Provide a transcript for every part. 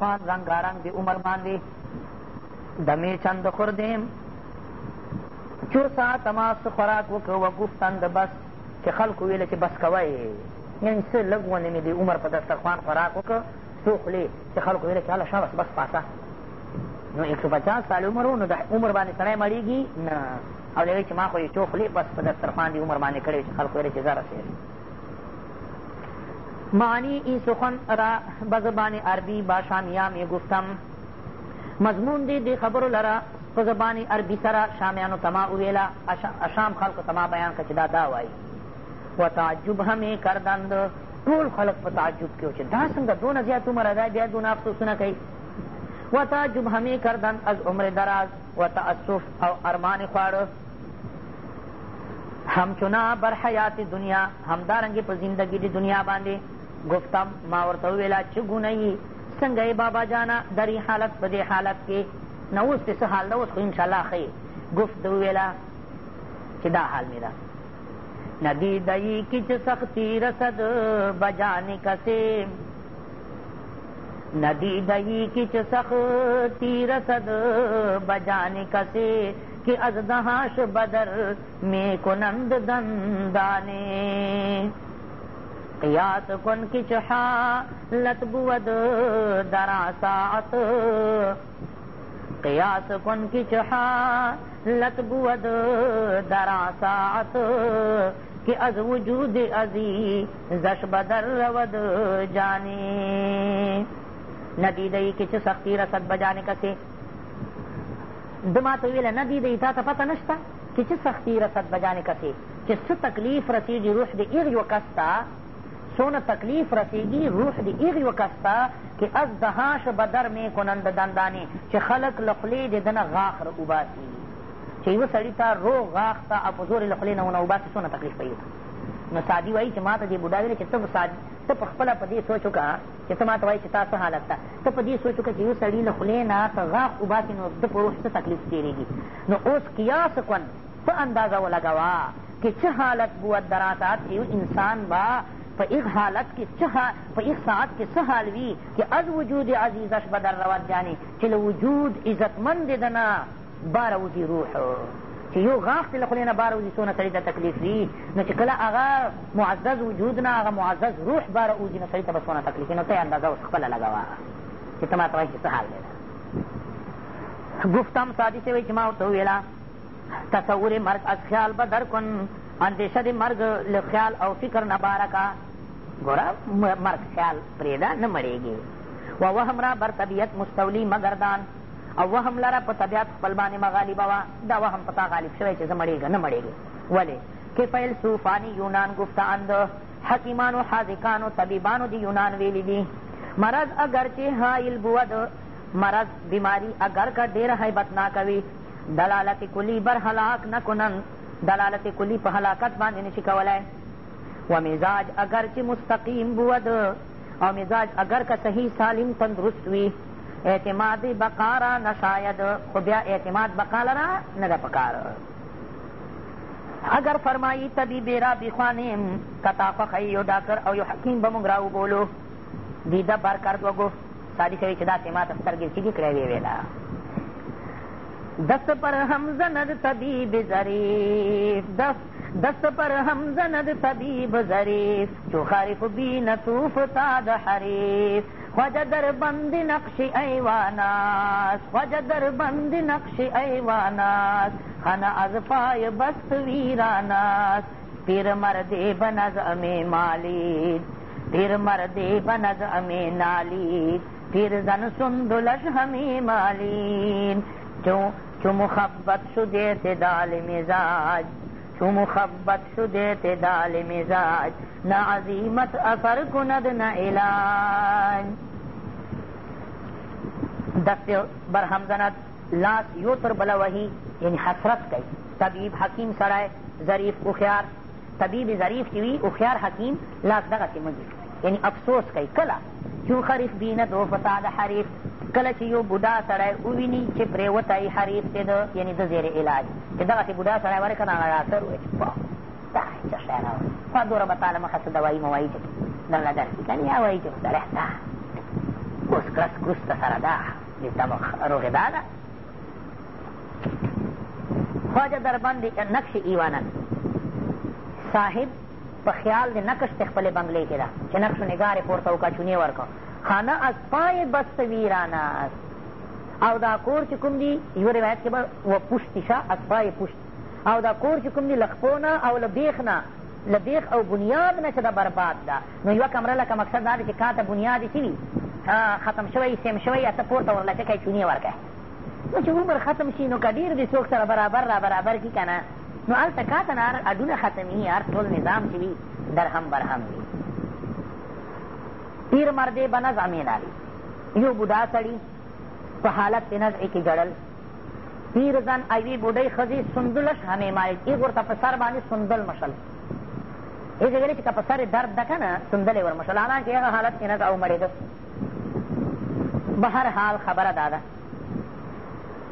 پان رنگارنگ د عمر باندې دمې چند خوردیم چور ساعت ما څه خوراک وکړه وګفتن د بس چې خلکو ویله چې بس کوی یعنې څه لږ ونې مې د عمر په دسترخوان خوراک وکړه څو خولې چې خلکو ویله چې هله شابس بس پاسه نو یک سو پچاس سال عمر و نو د عمر باندې سړی مړېږي نه او د چې ما خو یې څو خولې بس په دسترخوان د عمر باندې کړی چې خلکو ویله چې زه رسېږم معانی این سخن را به زبان عربی با شامیان می گفتم مضمون دی دی خبرو لرا په زبان عربي سره شامیانو تما وویله اشام خلقو تما بیان کړه چې دا دا وایي و تعجب همې کردند ټول خلق په تعجب کې و چې دا څنګه دونه زیات عمره دی بیا دونه افسوسونه کوي و تعجب همې کردند از عمر دراز و تأسف او ارمان خواړه همچنا بر حیات دنیا همدارنګې په زندګي د دنیا باندې گفتم ما ورته ویلا چې ګونهیي څنګه بابا جانا دری حالت په دې حالت کې نه اوس دې څه حال ده اوس خو انشاءالله ښه یې ګفت وویله چې دا حال مې ده ندی دئی کچ سختی رسد بجانے کسے ندی دئی کچ سختی رسد بجانے کسے کہ از دہاش بدر میں کنند دندانے قیاس کن کی چحا لتبود درا ساعت قیاس کن کی چحا لتبود درا ساعت که از وجود ازی زش بدر رود جانی ندیدی که چه سختی رسد بجانه کسی دما ته ویله نه دی دی تا ته پته نشته چې څه سختي رسد بجانې کسې چې څه تکلیف رسېږي روح د هغ یو کس ته څونه تکلیف رسیږي روح د هغې وکس ته که از دهاش بدر مې کنند دندانې چې خلک له خولې د ده نه غاښ را وباسي چې یوه سړي ته روغ غاښ ته او په زور یې له خولې نه ونه وباسي څونه تکلیف به نو سادي وایي چې ما ته دې بوډا ویلې چې ته ته په خپله په دې سوچ وکړه چې ته ما ته وایي چې تا څه حالت ده ته په دې سوچ وکړه چې یو سړي له خولې نه ته غاښ وباسي نو ده په روح څه تکلیف تېرېږي نو اوس قیاس کن څه اندازه ولګوه که څه حالت بود در آتا یو انسان به په ایغ حالت کې څه په ایغ ساعت کې څه حال وي چې از وجود عزیزش به در رود جانې چې له وجود عزتمند ده نه باروزي روح چې یو غاښ دې له خولې نه باروزي څونه سړي ته تکلیف وي نو چې کله هغه معزز وجود نه هغه معزز روح باروزي نو سړي ته به څونه تکلیف وي نو ته یې اندازه اوس خپله لګوه چې ته ما ته وایي چې څه حال دی گفتم سادی سے وی چې ما ورته وویله تصور مرگ از خیال بدر کن اندیشه د مرګ له خیال او فکر نه باره کا ګوره مرګ خیال پرېږده نه مړېږې و وهم را بر طبیعت مستولی مګردان او وهم لره په طبیعت خپل باندې مغالبه وه دا وهم په تا غالب شوی چې زه مړېږه نه مړېږې ولې کې پیل صوفانی یونان گفتان د حکیمانو حاذقانو طبیبانو د یونان ویلی دي مرض اگرچې حایل بود مرض بیماری اگر که ډېره حیبتناکه وي دلالت کلی بر هلاک نه کنن دلالت کلی په هلاکت باندې نشي کولی و مزاج اگر چې مستقیم بود او مزاج اگر که صحیح سالم تندرست وي اعتماد بقا را نشاید خو بیا اعتماد بقا لرا نه ده پکار اگر فرمایی طبیب را بخوانیم کتا خوښی یو ډاکټر او یو حکیم به موږ راوبولو دیده برکرد وګو سادي شوي چې داسې ما ته سترګې چیږي کړی ویې ویله دست پر هم زند طبیب ظریف دست دست پر هم زند طبیب ظریف چو خارف بین توفتاد حریف خواجه در بند نقش ایواناس خواجه در بند نقش ایواناس خانه از پای بست ویراناس پیر مرد بنز امی مالید پیر مرد بنز امی نالید پیر زن سندلش همی مالید چون چو مخبت شد اعتدال مزاج چو مخبت شد اعتدال مزاج نه عظیمت اثر کند نه علاج دست برهم زند لاس یو تر بله وهي یعنی حسرت کوي طبیب حکیم سړی ظریف هوښیار طبیب ظریف چې وي هوښیار حکیم لاس دغسې مږي یعنی افسوس کوي کله چون خریف بیند و فساد حریف کله چې یو بوډا سړی وویني چې پرېوتی حریف چې ده یعنی د زیر علاج چې دغسې بوډا سړی ورې که نه هغه ډاکتر وایي چې دا څه شی راوړي خو دوره به تا له مخه څه دوایي موايي چې درله درسي که نه یا وایي چې سړی دا اوس کس کروس ته سره ده د دمخ روغې دا ده خواجه دربندې نقش ایوانن صاحب په خیال د نقش د خپلې بنګلې کښې ده چې نقش نګار یې پورته وکړه چونې ورکړه خانه از پای بست ویران است او دا کور چې کوم دی یو روایت کې به و پشتې شه از پای پشت او دا کور چې کوم دی له خپو نه او له بیخ نه له بیخ او بنیاد نه چې دا برباد ده نو یوه کمره لکه مقصد دا دی چې کاته بنیاد یې وي ختم شوی سیم شوی یا ته پورته ورلچکی چونې ورکړې نو چې عمر ختم شي نو که ډېر دې څوک سره برابر را برابر کړي که نه نو هلته کاته نه هر اډونه ختمي هر ټول نظام چې وي درهم برهم وي پیر مردے به نزع مینالی یو بوډا سړي په حالت د نزعې کې ګړل پیر زن یوې بوډۍ ښځې سندلش همې مایل ایک ورته په سر باندې سندل مشل هېڅ ویلې چې که په سر درد ده که نه سندل یې ورمشل حالانکې هغه حالت کې نزع ومړېده به هر حال خبره دا ده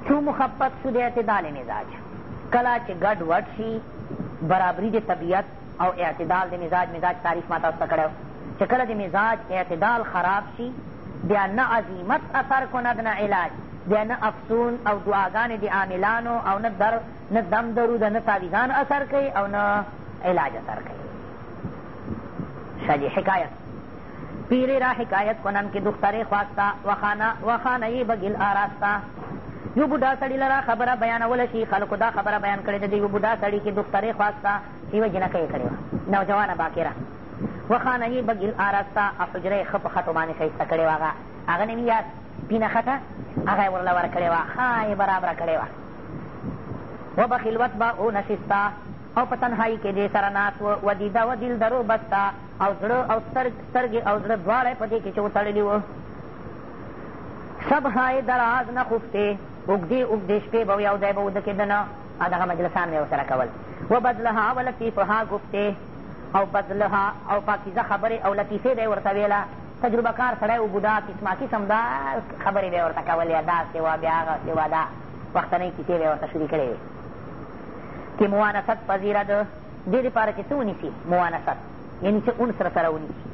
چو مخبت شو د اعتدال مزاج کله چې ګډ وډ شي برابري د طبیعت او اعتدال د مزاج مزاج تعریف ما تاسو ته کړی چې کله د مزاج اعتدال خراب شي بیا نه عظیمت اثر کند نه علاج بیا نه افسون او دعاګانې د عاملانو او نه در نه دم درود نه تعویذان اثر کوي او نه علاج اثر کوي شاجی حکایت پیری را حکایت کنن که دختر خواستا وخانه وخانه بگل آراستا یو بوډا سړي لره خبره بیانوله شي خلکو دا خبره بیان کړې ده د یو بوډا سړي کې دخترې خواسته یوه جنکه یې کړې وه نوجوانه باکره وخانهی به ګیل آراسته او حجره یې ښه په خټو باندې ښایسته کړې وه هغه هغه نوي یا سپینه خټه هغه یې ورله ورکړې وه ښه یې برابره کړې وه و به خلوت به او نشسته او په تنهایي کې دې سره ناست و دیده و دل درو بسته او زړه او سترګې او زړه دواړه یې په دې کې چې وتړلي وو صبح یې دراز نه خوفتې اوږدې اوږدې شپې به یو ځای به وده کېدنه او دغه مجلسان به یې ورسره کول و بدلها و لطیفها گفتې او بدلها او پاکیزه خبرې او لطیفې به یې ورته ویله تجربه کار سړی و بوډا قسما قسم دا خبرې به یې ورته کولې داسې وه بیا هغسې وه دا وختنۍ کیسې به یې ورته شروع کړې وې چې موانست پذیره ده دې دپاره چې څه ونیسي موانست یعنې څه اون سره سره ونیسي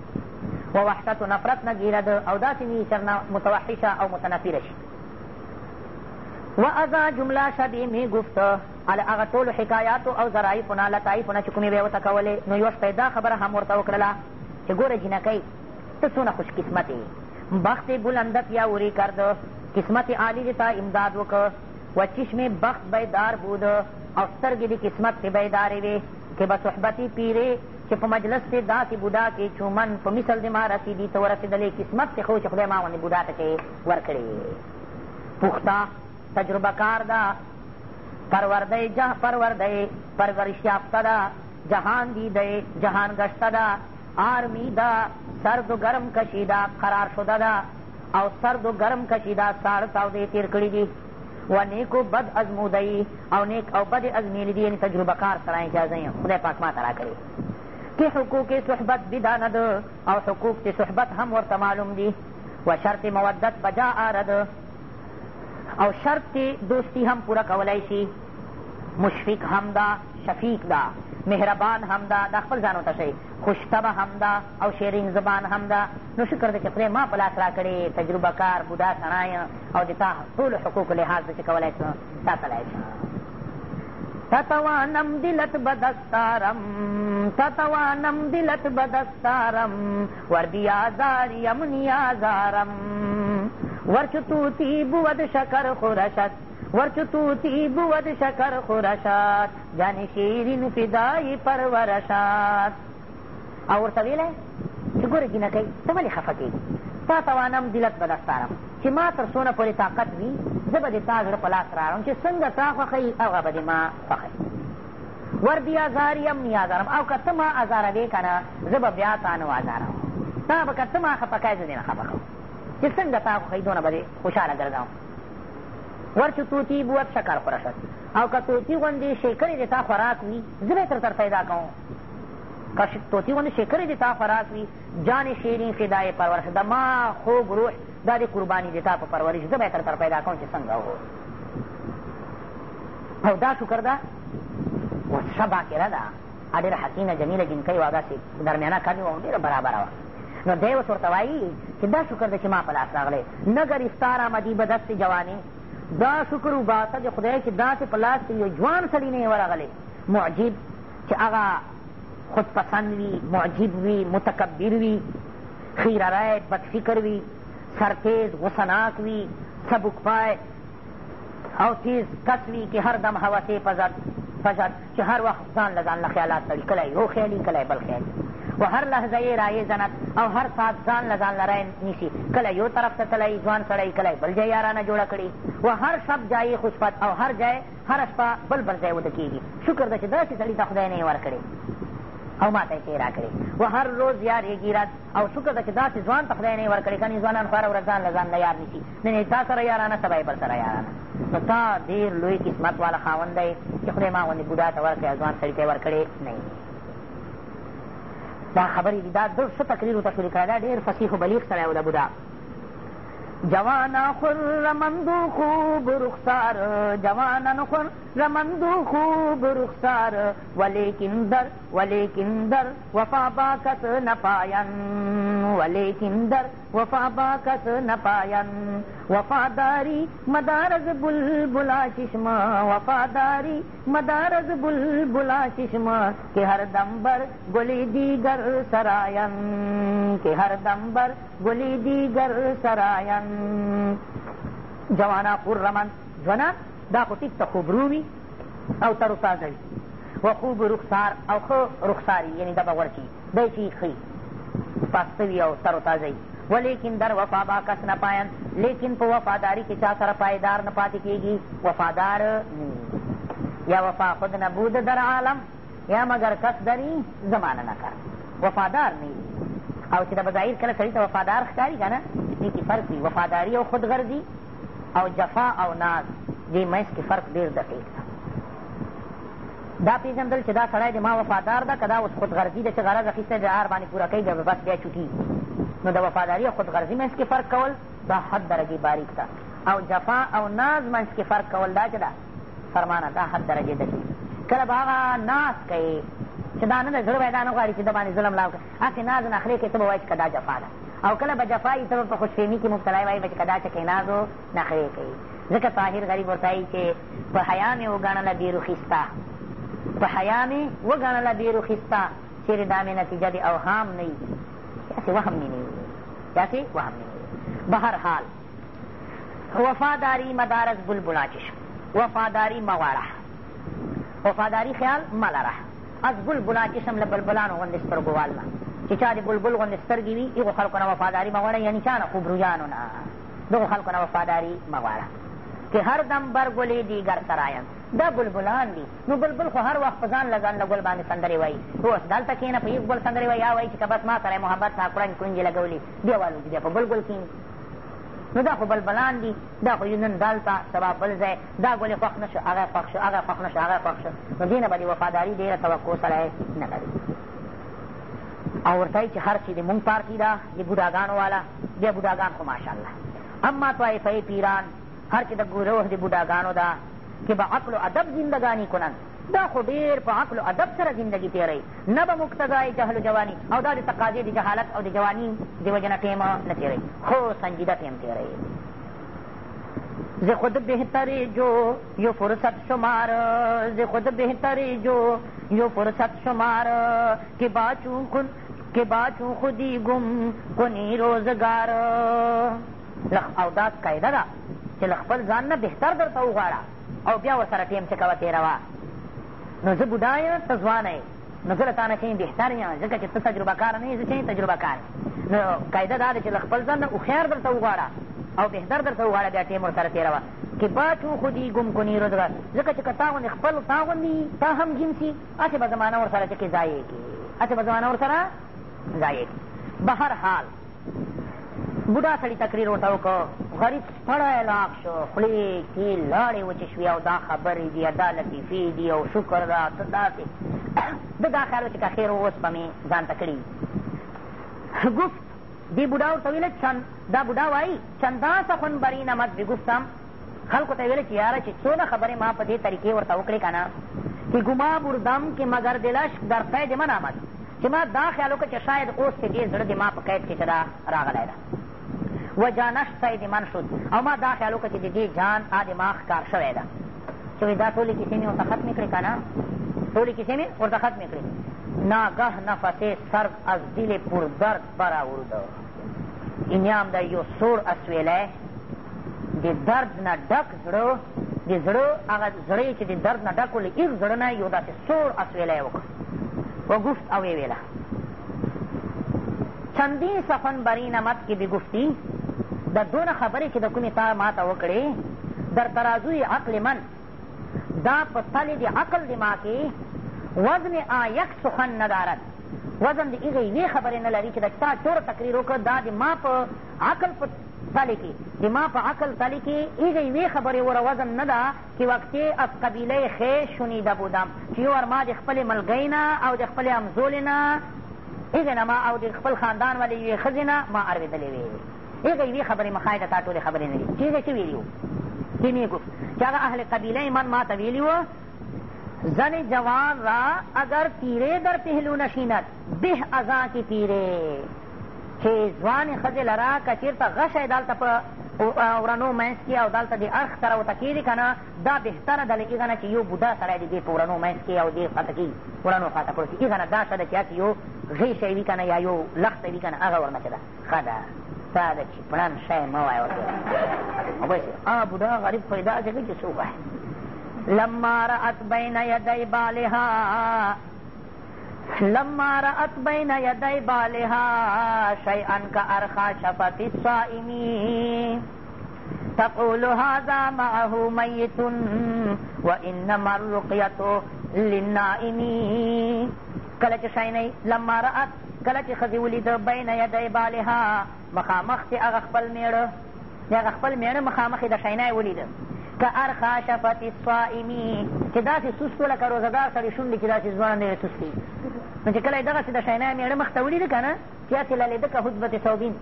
و وحدت و نفرت نه ګیره ده او داسې وي چرنه متوحشه او متنفره شي و ازا جمله شبیه می گفته ال هغه ټولو حکایاتو او ظرایفونه لطایفونه چې کومې به یې ورته کولې نو یوه پیدا خبره هم ورته وکړله چې ګوره جینکۍ ته څونه خوش قسمت یې بخت بلنده پیاوری کرد قسمت عالی دې تا امداد وکړ و چشم بخت بیدار بود او سترګې د قسمت پې بیدارې وې که به صحبتي پیرې چې په مجلس دې داسې بوډا کې چومن په مثل دې ما رسېدي ته ورسېدلې قسمت دې خو چې خدای ما غوندې بوډا ته چې ورکړې پوخته تجربه کار ده پرورده جه پرورده پرورش یافته ده جهان دیده جهان گشته ده آرمیده سرد و ګرم کشیده قرار شده ده او سرد و ګرم کشیده ساړه تاودې تېر کړي دي و نیک و بد ازموده او نیک او بد ازمیلی دي یعنې تجربه کار سره اجازه یې خدای پاک ماته راکړي کې حقوق صحبت بدانه ده او حقوق چې صحبت هم ورته معلوم دي و شرط مودت بجا آرد او شرط دوستی هم پوره کولی شي مشفق هم ده شفیق ده مهربان هم ده دا خپل ځان وتشئ خوشطبه هم ده او شیرین زبان هم ده نو شکر دی چې خدای ما په لاس راکړې تجربه کار بوډا سړی او د تا ټولو حقوقو لحاظ به چې کولی شو ساتلی شو تتوانم دلت بدستارم تتوانم دلت بدستارم وردی آزاریم نیازارم ورچ توتی بود شکر خورشت ورچو توتی بود شکر خورشاد جان شیرین فدای پرورشاد او ورته ویلی چې ګوره جینکۍ ته ولې خفه کېږي تا توانم دلت به درسپارم چې ما تر څونه پورې طاقت وي زه به د تا زړه په لاس راړم چې څنګه تا خوښوي هغه به د ما خوښوي ور بیا ازار یم نی ازارم او که ته ما ازاروې که نه زه به بیا تا نه ازاروم تا به که ته ما خفه کوې زه دې نه خفه کوم چې څنګه تا خوښوي دونه به دې خوشحاله ګرځوم ورچې طوطي بوت شکر خورشد او که طوطي غوندې شیکرې د تا خوراک وي زه به تر تر پیدا کوم که طوطي غوندې شیکرې د تا خوراک وي جان شیرین فدای پرورش د ما خوږ روح دا د قرباني د تا په پرورش زه به تر تر پیدا کوم چې څنګه هو او دا شکر ده اوس ښه باکره ده ډېره حسینه جمیله جنکۍ وه داسې درمیانه کمې وه ډېره برابره وه نو دی اوس ورته وایي چې دا شکر ده چې ما په لاس راغلی نه ګرفتار آمدی به دست جوانی دا شکر وباسه د خدای چې داسې په لاس کې یو ځوان سړي نه یې ورغلی معجب چې هغه خودپسند وي معجب وي متکبر وي خیره رای بدفکر وي سرتیز غصناک وي سبک پای او تیز کس وي چې هر دم هوسې پزد پزد چې هر وخت ځان له ځان له خیالات تړي کله یو خیالي کله بل خیالي و هر لحظه یې رایې زند او هر ساعت ځان له ځان لره نیسي کله یو طرف ته تللی ځوان سړی کله بل ځای یارانه جوړه کړي و هر شب جایې خوشفت او هر ځای هر شپه بل بل ځای وده کېږي شکر ده چې داسې سړي ته خدای نه یې ورکړې او ما ته یې راکړې و هر روز یار یې ګیرد او شکر ده چې داسې ځوان ته خدای نه یې ورکړې کنې ځوانان خو هره ورځ ځان له ځان نه یار نیسي نن یې تا سره یارانه سبا یې بل سره یارانه نو تا ډېر لوی قسمت والا خاوند دی چې خدای ما غوندې بوډا ته ورکړې ځوان سړي ته یې ورکړې نه دا خبرې دي دا ډېر ښه تقریر ورته شروع کړی دا ډېر فصیح و بلیغ سړی و د بودا جوانا خر مندو خوب رخسار جوانا نخر زمندو خوب رخسار ولیکن در ولیکن در وفا باکت نپاین ولیکن در وفا باکت نپاین وفاداری مدارز بلبلا چشمہ وفاداری مدارز بلبلا چشمہ کہ ہر دمبر گلی دیگر سرائن کہ ہر دمبر گلی دیگر سرائن جوانا پور رمن جوانا دا خو ټیک ته خوبرو وي او ته رخسازه وي و خوب رخسار او ښه رخسار یعنې دا به غوره شي دی چې ښي پاسته وي او سر و تازه وي ولیکن در وفا با کس نه پایند لیکن په وفاداری کې چا سره پایدار نه پاتې کېږي وفادار یا وفا خود نبود در عالم یا مگر کس دری زمانه نه کار وفادار نه او چې د بظاهر کله سړي ته وفادار ښکاري که نه دې کې فرق وي وفاداري او خودغرضي او جفا او ناز دې منځ کې فرق ډېر دقیق ده دا پېژندل چې دا سړی د ما وفادار ده که دا اوس خودغرضي ده چې غرض اخیستی د هر باندې پوره کوي بیا به بس بیا چوکېږي نو د وفاداري او خودغرضي منځ کې فرق کول دا حد درجې باریک ده او جفا او ناز منځ کې فرق کول دا چې ده فرمانه دا حد درجې ده کله به هغه ناز کوي چې دا نه ده زړه به دا نه غواړي چې ده باندې ظلم لاو کړي هسې ناز نه اخلې کوې ته به وایي چې که دا جفا ده او کله به جفا وي ته به په خوشفهمي کښې مبتلا وایي به چې که دا چې کې ناز و نخرې کوي ځکه طاهر غریب ورته وایي چې په حیا مې وګڼله بیروخي ستا په حیا مې وګڼله بیروخي ستا چېرې دا مې نتیجه د اوهام نه وي داسې وهم مې نه وي داسې وهم مې نه وي بهرحال وفاداری مدارس بلبلا چشم وفاداری مواړه وفاداری خیال ملره از بلبلا چشم له بلبلانو غوندې سترګو والله چې چا د بلبل غوندې سترګې وي هغو خلکو نه وفاداري مه غواړه یعنې چا نه خوبرویانو نه دغو خلکو نه وفاداري مه غواړه که هر دم برګلې دیګر سرایم دا بلبلان دي نو بلبل خو هر وخت په ځان له ځان له ګل باندې سندرې وایي اوس دلته کښېنه په یو ګل سندرې وایي یا وایي چې که بس ما سره یې محبت سا کړنج کړنجې لګولي بیا والوځي بیا په بل ګل کښېني نو دا خو بلبلان دي دا خو نن دلته سبا بل ځای دا ګلې خوښ نه شو هغه خوښ شو هغه خوښ نه شو هغه خوښ شو نو دې نه به د وفاداري ډېره توقع سره یې نه لري او ورته چې هر چې د مونږ پارتي ده د بوډاګانو والا بیا بوډاګان خو ماشاءالله اما طایفه پیران هر چې د ګروه د بوډاګانو ده چې به عقل و ادب زندګاني کنن دا خو ډېر په عقل و ادب سره زندگی تیروي نه به مقتضای جهل و جوانی او دا د تقاضې د جهالت او د جوانی د وجې نه ټیم نه تیروي خو سنجیده ټیم تیروي ز خود بهتری جو یو فرصت شمار ز خود بهتری جو یو فرصت شمار که با چون خود که با چون خودی گم کنی روزگار لخ او دا قاعده ده چې له خپل ځان نه بهتر درته وغواړه او بیا ورسره ټیم چې کوه تېروه نو زه بوډا یم ته ځوانه یې نو زه له تا نه چین بهتر یم ځکه چې ته تجربه کاره نه یې زه چین تجربه کار نو قاعده دا ده چې له خپل ځان نه هوښیار درته وغواړه او بهتر درته وغواړه بیا ټیم ورسره تېروه که باچو خودی گم کنی روزگار ځکه چې که تا غوندې خپل تا غوندې تا هم جنسي هسې به زمانه ورسره چې کې ضایع کړي هسې به زمانه ورسره ضایع کړي به هر حال بوډا سړي تقریر ورته وکړو غریب ستړی لاک شو خولې کې لاړې وچې شوې او دا خبرې دي دا لطیفې دي او شکر ده ته داسې ده دا خیال چې که خیر اوس به مې ځان ته کړي ګفت دې بوډا ورته ویله چند دا بوډا وایي چنداسه خون برینه مت بې ګفتم خلکو ته ویله چې یاره چې څونه خبرې ما په دې طریقې ورته وکړې که نه که ګما بردم که مگر دلش در قید من آمد چې ما دا خیال وکړه چې شاید اوس چې دې زړه دې ما په قید کښې چې دا راغلی ده و جانش سید من شد او ما دا خیال وکړه چې د دې جان ا دماغ کار شوی ده چې وایي دا ټولې کیسې مې ورته ختمې کړې که نه ټولې کیسې مې ورته ختمې کړې ناگه نفس سرد از دل پردرد برآورده اینیام د یو سوړ اسویلی د درد نه ډک زړه د زړه هغه زړی چې د درد نه ډک و له هېڅ زړه نه یو داسې سوړ اسویلی وکړ وګفت او یې ویله چندین سخن برین مت کې بې گفتی د دونه خبرې چې د کومې تا ما ته وکړې در ترازوی عقل من دا په تلې د عقل د ما کې وزن آیک سخن ندارد وزن د هغې یوې خبرې نه لري چې د چا چور تقریر وکړه دا د ما په عقل په تلې کې د ما په عقل تلې کې هغې یوې خبرې وره وزن نه ده چې وقتې از قبیله خیش شنیده بودم چې یو ما د خپلې ملګۍ نه او د خپلې همزولې نه هغې نه ما او د خپل خاندان ولې یوې ښځې نه ما اورېدلې وې ای د یوې خبرې مخای ته تا ټولې خبرې نه دي چېرې څه ویلي وو چې مې گفت چې هغه اهل قبیله من ما ته ویلي وو زن جوان را اگر تیره در پهلو نشیند به ازا کی تیره چې ځوانې ښځې لرا که چېرته غشی دلته په ورنو منځ کښې او دلته د اړخ سره ورته کېږي که نه دا بهتره ده له هغه نه چې یو بوډا سړی د دې په ورنو منځ کښې او دې خواته کېږي ورنو خواته پروت وي هغه نه دا ښه ده چې هسې یو غېشی وي که نه یا یو لخته وي که نه هغه ورنه چې ده ښه ده تا د چپړن شی مه وایه ورته آ بوډا غریب خو یې داسې که چې څوک وایي لما رأت بین یدی بالها لما رأت بین یدی بالها شیئا کأرخا شفت الصائمی تقول هذا معه میت وإنما الرقیة للنائمی کله چې شینۍ لما رأت کله چې ښځې ولیده بین یدی بالها مخامخ چې هغه خپل میړه د هغه خپل میړه مخامخ یې د شینۍ ولیده که ارخا شفت الصائمي چې داسې سست و لکه روزهدار سړي شونډې چې داسې ځوانه سستې نو چې کله یې دغسې د شینۍ میړه مخ ته ولیده که نه چې هسې للیده که حجبت صوبین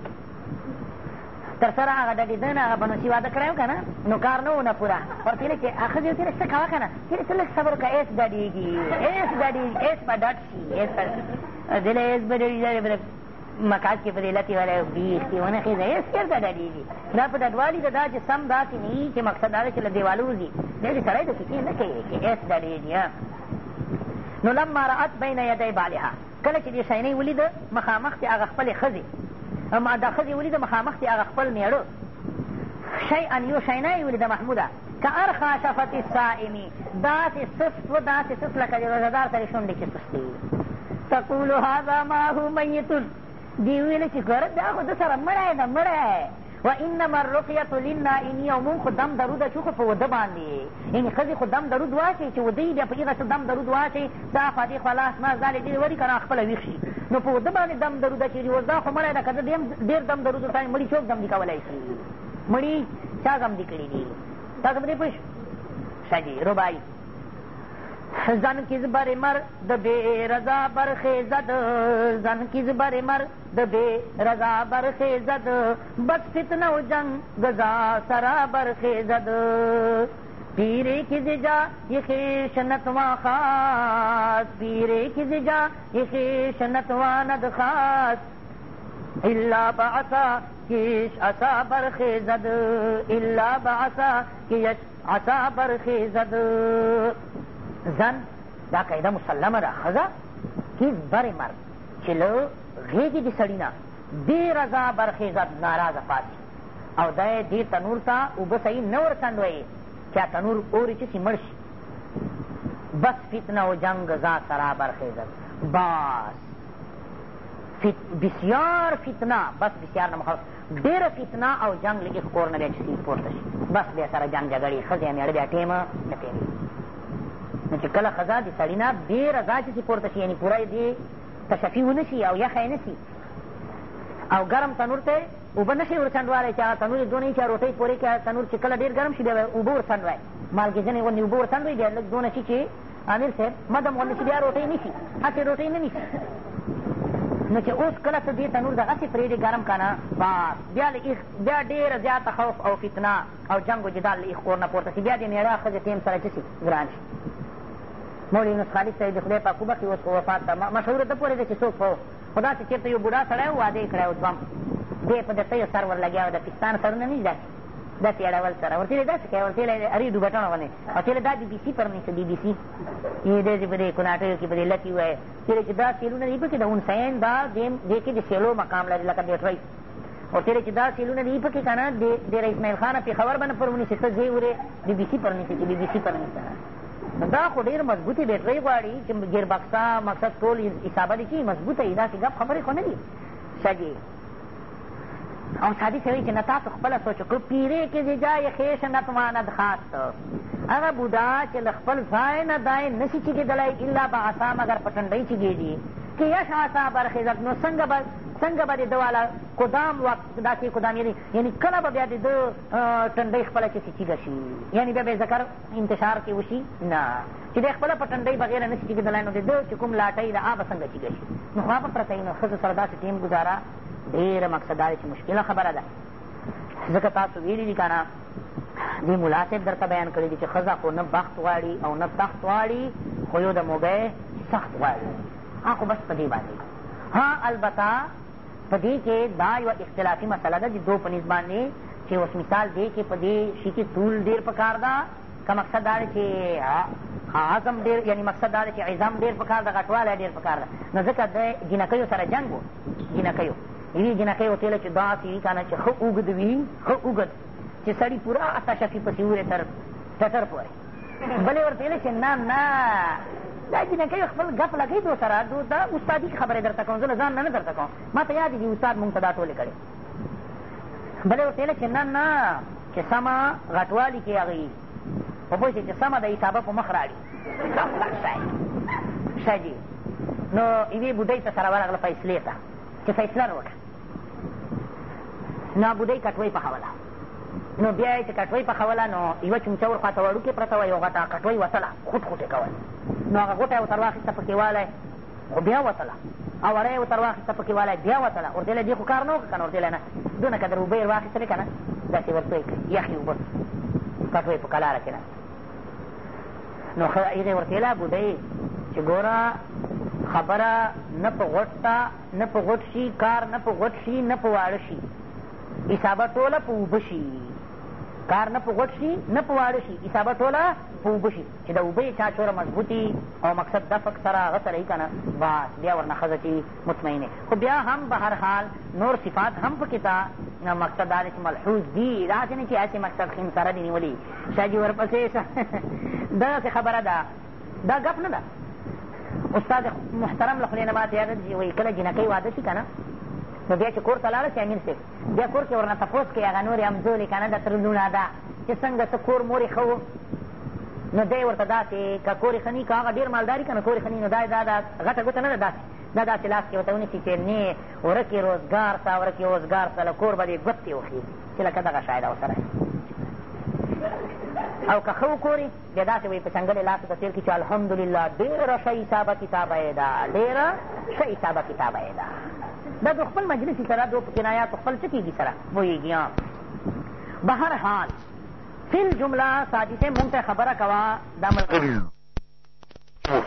تر سره هغه ډډې ده نه هغه بنوسي واده کړی و که نه نو کار نه ونه پوره ورته ویل چې ښځې و تېره څه کوه که نه چېرې ته لږ صبر وکړه ایس ډډېږي ایس ډډېږي ایس به ډډ شي ایس دله ایس به ډډېږي مکات کې په دې لتې ولی بیخي ونه خېږه ایس چېرته ډډېږي دا په ډډوالي ده دا چې سم داسې نه وي چې مقصد دا ده چې له دېوال وځي ډېرې سړی د کیسې نه کوي چې ایس ډډېږي نو لما رأت بین یدی بالها کله چې دې شینۍ ولیده مخامخ چې هغه خپلې ښځې ما دا ښځې ولیده مخامخ چې هغه خپل میړه شیئا یو شینا یې ولیده محموده که ارخا شفت الصائمی داسې سست و داسې سست لکه د روژهدار سره شونډې کښې سستې وي تقول هذا ما هو میتون دې ویلې چې ګوره دا خو ده سره مړی ده مړی و انما الرقیة للنائمی او مونږ خو دم درود اچو خو په وده باندې یعنې ښځې خو دم درود واچوي چې وده یې بیا په هغه څه دم درود واچوي دا خوا دې خوا لاس ماس ځالې ډېرې وري که نه خپله ویښ شي نو په وده باندې دم درود اچوي اوس دا خو مړی ده که زه ډېر دم درود ورته مړي څوک دم دي کولی شي مړي چا غم دي کړي دي تاسو پرې پوه شو ښه جي ربایي زن کیز بر مر د بے رضا برخیزد زن کیز بر مر د بے رضا برخیزد بس فتنه و جنگ گزا سرا برخیزد پیرے کی زجا یہ خیشنت وان خاص پیرے کی زجا یہ خیشنت واند خاص اللہ بعثا کیش عصا برخیزد اللہ بعثا کیش عصا برخیزد زن دا قاعده مسلمه ده ښځه هیڅ برې مرد چې له غېږې د سړي نه بې رضا برخیزه ناراضه پاتې او دا یې دې تنور ته اوبه صحیح نه ورکندوی چې تنور اورې چسې مړ شي بس فتنه و جنگ زا سرا برخیزد بس فت... بسیار فتنه بس بسیار نه مخاف ډېره فتنه او جنگ لږ کور نه بیا چې پورته شي بس بیا سره جنګ جګړې ښځې مېړه بیا ټیمه نه پېږي نو چې کله ښځه د سړي نه بې رضا چې پورته شي یعنې پوره دې تشفي ونه شي او یخه نه شي او ګرم تنور ته اوبه نه شي ورڅنډوالی چې هغه تنور یې دونه وي چې روټۍ پورې کړي تنور چې کله ډېر ګرم شي بیا به اوبه ورڅنډوی مالګېزنې غوندې اوبه ورڅنډوي بیا لږ دونه شي چې امیر صاحب مدم غوندې چې بیا روټۍ نه شي هسې روټۍ نه نیسي نو چې اوس کله ته دې تنور دغسې پرېږدې ګرم که نه بس بیا بیا ډېره زیاته خوف او فتنه او جنګ و جدال له ایخ کور نه پورته شي بیا دې مېړه ښځې ټیم سره څه شي ګران شي مول یونس خالد صاحب د خدای پاک وبښي اوس په وفات ته مشهوره ده پورې ده چې څوک په خو داسې چېرته یو بوډا سړی و واده یې کړی و دوام دی په دتیو سر ورلګیا و د پاکستان سرونه نه داسې داسې اړول سره ورته یې داسې کوي ورته یې اري ډوبټڼه ونې او تېله دا بي بي سي پر نیسه بي بي سي یې داسې په دې کناټیو کښې په دې لتې وایي تېرې چې دا سیلونه دي پکې د حسین دا دې کښې د سیلو مقام لري لکه بیټرۍ او تېرې چې دا سیلونه دي پکې که نه دېره اسماعیل خانه پېښور به نه پر ونیسي ته ځې ورې بي بي سي پر نیسي چې بي بي سي پر نیسه دا خو ډېر مضبوطې بیټرۍ غواړي چې ګیربکسا مقصد ټول حسابه دي چې مضبوطه وي داسې ګپ خبرې خو نه دي شګې او سادي سړی چې نه تاسو خپله سوچ وکړو پیرې کې جای خیش نتواند خاست هغه بوډا چې له خپل ځای نه دای نشي چېږېدلی الا به عصا مګر په ټنډۍ چېږېږي که یش عصا برخېږت نو څنګه به څنګه به د ده والا قدام داسې قدام یعنې یعنې کله به بیا د ده ټنډۍ خپله چسې چیږه شي یعنې بیا به یې ذکر انتشار کې وشي نه چې دی خپله په ټنډۍ بغیره نه شي چیږدلی نو د ده چې کوم لاټۍ ده هغه به څنګه چیږه شي نو خو هغه پرته نو ښځو سره داسې ټیم ګزاره ډېره مقصد دا دی چې مشکله خبره ده ځکه تاسو ویلي دي که نه دې ملا صاحب درته بیان کړي دي چې ښځه خو نه بخت غواړي او نه تخت غواړي خو یو د موګی سخت غواړي ها خو بس په دې باندې ها البته په دې کې دا یوه اختلافي مسله ده د دو په نیز باندې چې اوس مثال دی چې په دې شي کې طول ډېر پکار ده که مقصد دا چې عظم ډېر یعنی مقصد دا چې عظام ډېر پکار ده غټوالی ډېر پکار ده نو ځکه د جینکیو سره جنګ و جینکیو یوې جینکۍ وتېله چې داسې وي که نه چې ښه اوږد وي ښه اوږد چې سړي پوره اتشفي پسې وورې تر ټټر پورې بلې ورته ویلې چې نه نه دا جینکۍ خپل ګپ لګوي دو سره دو دا استادي خبرې در ته کوم زه له ځان نه نه در ته کوم ما ته یاد دي استاد مونږ ته دا ټولې کړې بلې ورته ویله چې نه نه چې سمه غټوالي کې هغې په پوه چې سمه د اصابه په مخ را وړي شاجي نو یوې بوډۍ ته سره ورغله فیصلې ته چې فیصله را وکړه نو بوډۍ کټوۍ پخوله نو بیا یې چې کټوۍ پخوله نو یوه چمچه ور خواته وړوکې پرته وه یو غټه کټوۍ وتله خوټ خوټې کول نو هغه غوټه یې ورتر واخېسته پکې والی خو بیا وتله او وړی یې ورتر واخېسته پکې والی بیا وتله اورځېله دې خو کار نه وکړه که نه اورځېله نه دونه قدر اوبه یې واخېستلې که نه داسې ورتوی کړې یخې اوبه کټوۍ په کلاره کښې نو ښه هغې ورتېله بوډۍ چې ګوره خبره نه په غټ ته نه په غټ شي کار نه په غټ شي نه په واړه شي حسابه ټوله په اوبه شي کار نه په غوږ شي نه په واړه شي اصابه ټوله په اوبه شي چې د اوبه یې چا چوره مضبوطي او مقصد دفق سره هغه سره وي که نه بس بیا ورنه ښځه چې مطمئنې خو بیا هم به هر حال نور صفات هم پکې تا مقصد دا چې ملحوظ دي داسې نه چې هسې مقصد خیم سره دي نیولي شاه جي ورپسې داسې خبره ده دا ګپ نه ده استاد محترم له خولې نه ماته یاد وایي کله جنکۍ واده شي که نه نو بیا چې کور ته لاړه شي امیر صاحب بیا کور کښې ورنه تپوس کوي هغه نورې همزولې که نه ده تر لونه ده چې څنګه څه کور مورې ښه و نو دی ورته داسې که کور یې ښه نه که هغه ډېر مالداري که نه کور یې ښه نه نو دا دا ده غټه ګوته نه ده داسې دا داسې لاس کښې ورته ونیسي چې نه ورکې روزګار سه ورکې روزګار سه له کور به دې ګوتې وخېږي چې لکه دغه شاید ورسره او که ښه وکورې بیا داسې وایي په څنګلې لاسو ته تېر کړي چې الحمدلله ډېره ښه حسابه کتابه یې ده ډېره ښه حسابه کتابه یې ده دا د خپل مجلسي سره دو په کنایاتو خپل څه کېږي سره پوهېږي بهر حال فل جمله سادسې مونږ ته خبره کوه دا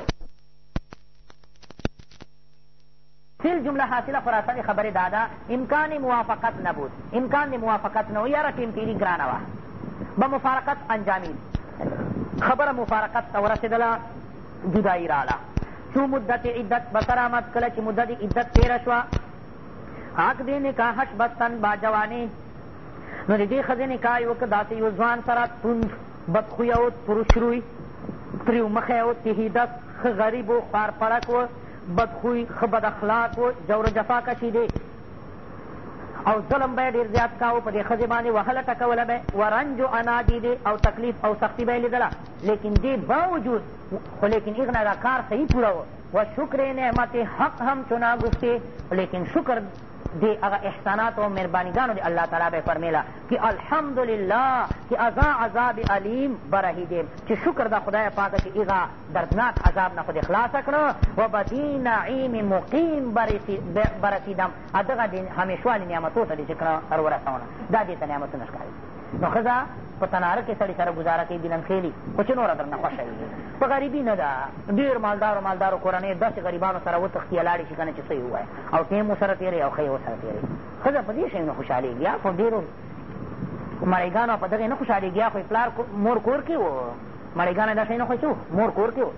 فل جمله حاصله خراسانې خبرې دا ده امکان موافقت نبود امکان موافقت نه و یاره ټیمپیري ګرانه وه به مفارقت انجامید خبره مفارقت ته ورسېدله جدایي راړه څو مدت عدت به سر آمد کله چې مدت عدت تېره شوه حق دی نکاح بستن با جوانی نو د دې ښځې نکاح یې وکړه داسې یو ځوان سره توند بدخویه و تروشروی تریو مخی و تهیدس ښه غریب و خوارپړک و بدخوی ښه بد اخلاق و جور جفا کشیدې او ظلم به یې ډېر زیات کاوه په دې ښځې باندې وهله ټکوله به یې ورنج و انادیدې او تکلیف او سختی به یې لیدله لیکن دې باوجود خو لیکن هغ نه دا کار صحیح پوره و و شکر نعمت حق هم چنا گفته لیکن شکر دی هغه احسانات او مهربانیګانو د الله تعالی به فرمیله چې الحمدلله چې ازا عذاب علیم برهیدیم چې شکر د خدای پاکه چې هغه دردناک عذاب نه خود خلاصه کړه و به دی نعیم مقیم برسیدم دغه د همیشوالي نعمتو ته دې چې کړه ورسونه دا دې ته نعمتونه ښکاري نو ښځه په تناره کې سړي سره ګزاره کوي بلن خېلي خو چې نوره درنه خوښه وي په غریبي نه ده ډېر مالدارو مالدارو کورنۍ داسې غریبانو سره وتښتي لاړې شي که نه چې څه یې ووایي او ټیم ورسره تېرې او ښه یې ورسره تېرې ښځه په دې شیونو خوشحالېږي یا په ډېرو مړیګانو او په دغې نه خوشحالېږي یا خو پلار مور کور کې و مړیګانو دا شی نه خو مور کور کې و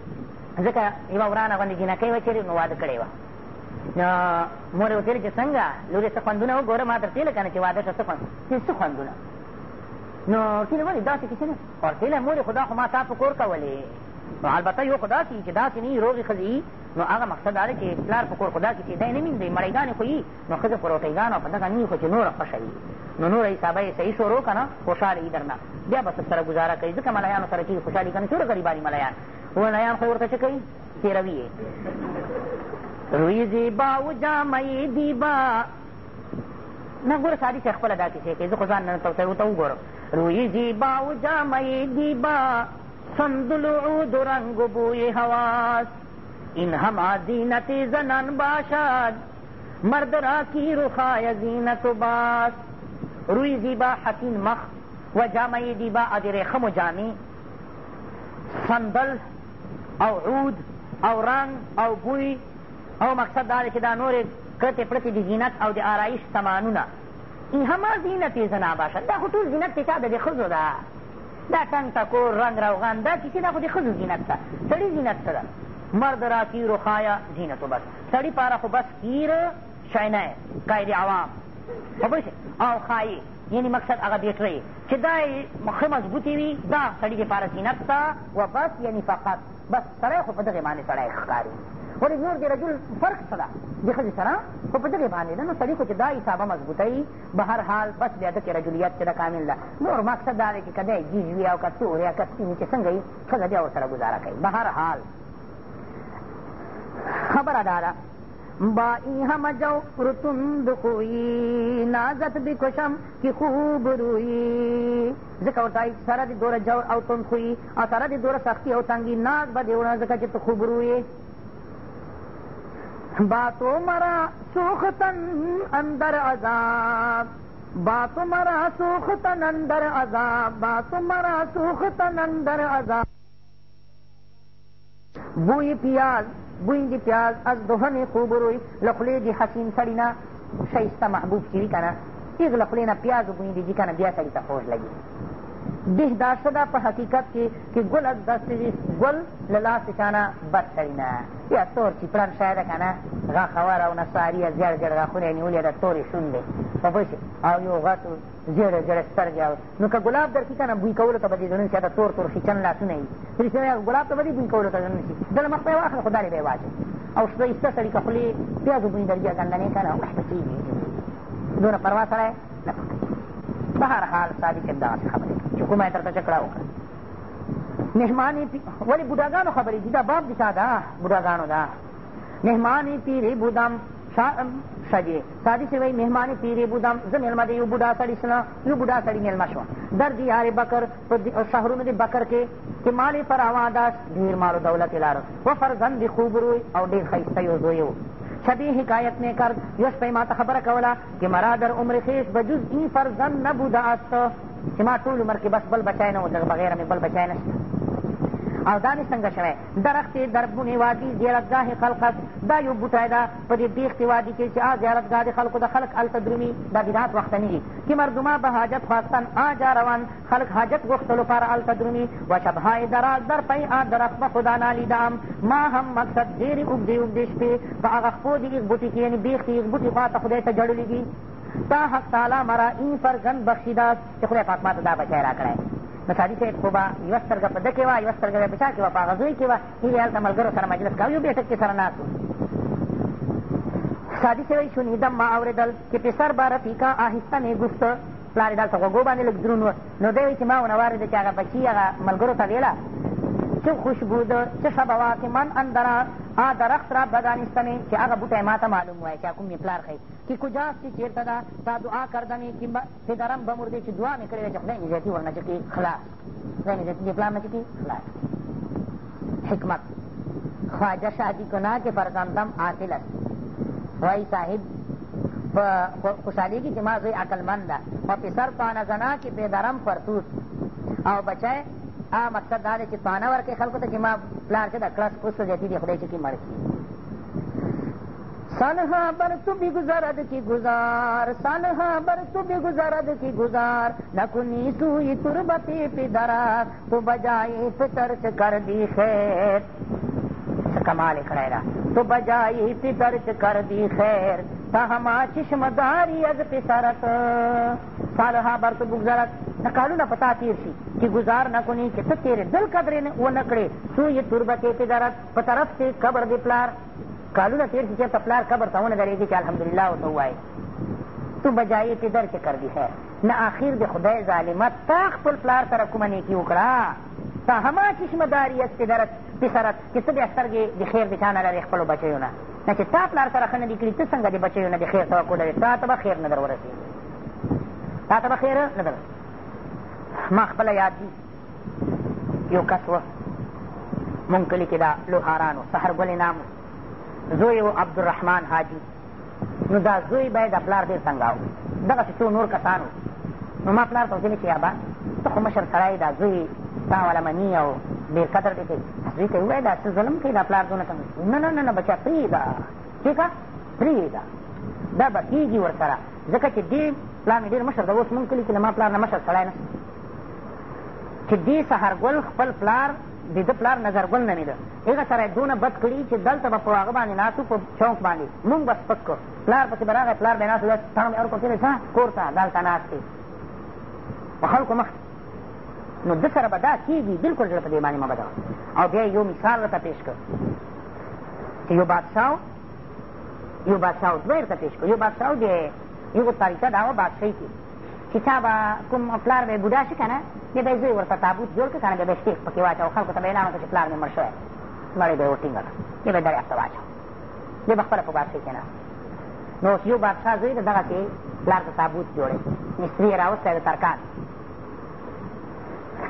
ځکه یوه ورانه غوندې جینکۍ وه چېرې نو واده کړې وه مور یې وتېرې چې څنګه لورې څه خوندونه وګوره ما درتې لکه نه چې واده شه څه خوند څه خوندونه نو کلي ولې داسې کیسې نه ورتېله مورې خدا خو ما تا په کور کولې نو البته یو خدا سي چې داسې نه وي روغې ښځې نو هغه مقصد دا چې پلار په کور خدا کې چې دی نه مینځي مړیګانې خو یي نو ښځې په روټیګانو او په دغه نه وي خو چې نوره خوښه وي نو نوره حسابه یې صحیح شروع که نه خوشحاله وي در نه بیا به سره ګزاره کوي ځکه ملایانو سره چې خوشحالي که نه چېوره غریبان ملایان ملایان خو ورته څه کوي تېروي یې روی زیبا و جامه دیبا نه ګوره سادي صاحب خپله دا کیسې کوي زه خو ځان نه ورته وګورم روی زیبا و جامعې دیبا سند العود رنگ بوی حواس این هم زینت زنان باشد مرد را کی رخای زینت و باس روی زیبا حسین مخ و جامعه دیبا ادر خم و جامی صندل او عود او رنگ او بوی او مقصد داره که دا نور کټې پړکې د زینت او د آرایش سامانونه ای همه زینت زنا باشد دا خو ټول زینت د چا ده د ښځو ده دا ټنګ ټکور رنګ روغن دا کیسې دا خو د ښځو زینت ده سړي زینت څه ده مرد را تیر و خایا زینت و بس سړي پاره خو بس کیر شینه قاید عوام خو او خایې یعنی مقصد هغه بیټرۍ چې دا یې ښه مضبوطې وي دا سړي دپاره زینت ده و بس یعنی فقط بس سړی خو په دغې باندې سړی ښکاري ولې نور د رجل فرق څه ده د ښځې سره خو په دغې باندې ده نو سړي خو چې دا حسابه مضبوطه وي به هر حال بس بیا دکې رجولیت چې ده کامل ده نور مقصد دا دی چې که دی ګیز وي او که تور یا که سپین وي چې څنګه وي ښځه بیا ورسره ګزاره کوي به هر حال خبره دا ده بائی ہم جو رتند خوئی نازت بھی خوشم کی خوب روئی ځکه ورته وایي سره دې دوره جور او تند خویي او سره دې دوره سختي او تنګي ناز به دې وړه ځکه چې ته خوب رویې باتو مرا سوختن اندر عذاب باتو مرا سوختن اندر عذاب باتو مرا سوختن اندر عذاب بوی پیاز بوی دی پیاز از دهن خوب روی لخلی دی حسین سرینا شایسته محبوب چیوی کنه ایغ لخلی نه پیاز بوی دی جی کنه بیا سری ته خوش لگی بهدا شده په حقیقت کې که گل از دست گل له لاسشانه بد سړینه یا تور چې پلان شی ده که نه غاښوره او نساري زیړ زیړ غاښونه یې نیولې ده تورې شونډې په پوه او یو غټ زیړې زیړې سترګې او نو که ګلاب در کړي که نه بوی کولو ته به دې زنون شي هلته تور تور شیچن لاسونه یي رښتیا ګلاب ته به دې بوی کولو ته زنون شي دله مخ به یې واخله خو دالې به یې واچو او ښایسته سړي که خولې پیازو بوی درځي ګندنې که نه وحته کېږي دونه پروا سړی نه په هر حال صادق همدغسې خبرې چې کومه یې درته جګړه وکړه مهمانې ولې بوډاګانو خبرې دي دا باب د چا ده بوډاګانو ده مهمانې پیرې بودم شجې سادی سے وی مهمانی پیری بودم زه میلمه د یو بوډا سړي سره یو بوډا سړي میلمه شوم در دیار بکر په شهرونو د بکر کې چې مالې پر آواداس ډېر مالو دولت یې لاره و فرزند خوب روی او ډېر ښایسته یو زوی و شبیه حکایت می کرد یوش پیما ته خبره کوله که مرا در عمر خیش به جز این فرزند نبوده است چې ما ټول عمر کې بس بل بچی نه و بغیره مې بل بچی نشته او دا مې څنګه شوی درختې دربونې وادي زیارتګاه خلقت دا یو بوټی ده په دې بیختې وادي کې چې آ زیارتګاه د خلکو د خلک هلته درومي دا بدعت وختني دي چې مردما به حاجت خواستن آجا روان خلک حاجت غوښتلو پاره هلته درومي و شبهای دراز در پی آ درخت به خدا نالیدام ما هم مقصد ډېرې اوږدې اوږدې شپې په هغه خپو د یږ بوټي کې یعنې بیختې یږ بوټي خوا ته خدای ته جړلي دي تا حق تعالی مرا این فرزند بخشیداست چې خدای پاک ما ته دا بچی را کړی د سادي صاحب خو به یوه سترګه په ده کښې وه یوه سترګه بیا په چا کښې وه په هغه زوی کښې وه هیلې هلته ملګرو سره مجلس کوه یو بیټک کښې سره ناست سادي صاحب شنیدم ما اورېدل چې پسر به رفیقا آهسته مې ګفت پلار یې دلته غوږو باندې لږ دروند و نو دی وایي چې ما ونه واورېده چې هغه بچي هغه ملګرو ته ویله چه خوش بود چه شبوا که من اندرا آ درخت را بدانستمې چې هغه بوټی ما ته معلوم وایي چې کوم مې پلار ښی که کجاست که چیرته ده تا دعا کردمی که درم بمردی چې دعا مې کړې ده چې خدای مې زیاتي ورنه چکي خلاص خدای مې زیاتي چې پلان نه چکي خلاص حکمت خواجه شادی کنا چې فرزندم عاقل است وایي صاحب په خوشحالېږي چې ما زوی عقلمند ده و پسر تانه زنا چې بېدرم فرتوت او بچی آ مقصد دا دی چې تانه ورکوي خلکو ته چې ما پلار چې د کړس کوسته زیاتي دي خدای چکي مړ شي सनहा बर तू भी गुजारद की गुजार सनहा बर तू भी गुजारद की गुजार नकुनी सूई तुरबती पिदरार तू बजाई तो तर्च कर दी खैर कमाल खड़ा तो बजाई पी दर्ज कर दी खैर तहमा चिश्मदारी अज पिसरत सालहा बरत गुजारत न कालू न पता तीरसी कि गुजार न कुनी के तो तेरे दिल कदरे ने वो नकड़े तू ये तुरबते पिदरत पतरफ से कबर दिपलार کالونه تېر شي چېرته پلار قبر ته ونه درېږي چې الحمدلله ورته ووایي تو بجایې پدر چې کردی ہے نه آخر د خدای ظالمه تا خپل پلار سره کومه نیکي وکړه تا همه چشمهداري است پدرت پسرت چې ته بیا سترګې د خیر د چا نه لرې خپلو بچیو نه نه چې تا پلار سره ښه نه دي کړي ته څنګه د بچیو نه د خیر توقع لرې تا ته به خیر نه در ورسېږي تا ته به خیر نه در ما خپله یاد دي یو کس و مونږ کلي کې دا لوهارانو سهرګل نام و زوی و عبدالرحمن حاجي نو دا زوی باید د پلار ډېر څنګه و دغسې څو نور کسان و نو ما پلار ته ویلې چې یابا ته خو مشر سړی دا زوی تا والا مني او ډېر قدر دې کوي زوی ته یې وویل دا څه ظلم کوي دا پلار دونه څنګه نه نه نه نه بچه پرېږده ټیکه پرېږده دا به کېږي ورسره ځکه چې دې پلار مې ډېر مشر ده اوس مونږ کلي کې له ما پلار نه مشر سړی نه چې دې سهارګل خپل پلار د ده پلار نظرګل نومېده هغه سره یې دونه بد کړي چې دلته به په هغه باندې ناست په چوک باندې مونږ به سپک کړو پلار پسې به راغی پلار به یې ناست داسې تړم یې ورکړو چې کور ته دلته ناست دی په خلکو مخکې نو ده سره به دا کېږي بلکل زړه په دې باندې مه بدوه او بیا یو مثال راته پېښ کړ چې یو بادشاه یو بادشاه دوه یې راته پېښ کړ یو بادشاه د یو تاریخه دغه بادشاهي کې کتابه کوم پلار به بوډا شي که نه بیا به یې زوی ورته تابوت جوړ کړه که نه بیا به یې شپېخ پکې واچوه خلکو ته به اعلان وکړه چې پلار مې مړ شوی مړی به یې ورټینګه کړه بیا به یې دریاب ته واچوه بیا به خپله په بادشۍ کښېناست نو اوس یو بادشاه زوی د دغسې پلار ته تابوت جوړی مستري یې راوستی د ترکان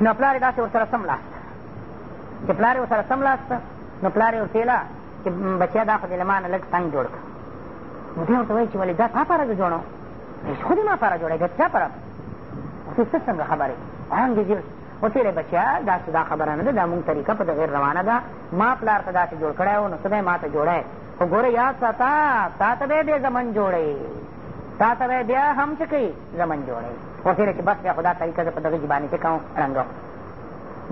نو پلار یې داسې ورسره څملاست چې پلار یې ورسره څملاست نو پلار یې ورته ویله چې بچیه دا خو دې له ما نه لږ تنګ جوړ کړه نو دی ورته وایي چې ولې دا تا پاره زه جوړوم هیچ خودی ما پاره جوړېږه چا پاره اوس ته څنګه خبرې هنګې جل اوس یې بچیا داسې دا خبره نه ده دا مونږ طریقه په غیر روانه ده ما پلار ته داسې جوړ کړی و نو ته ما ته جوړی خو ګوره یاد ساته تا ته به بې زمن جوړی تا ته به بیا هم څه کوي زمن جوړی اوس یې چې بس بیا خو دا طریقه زه په دغه جبانې چې کوم رنګم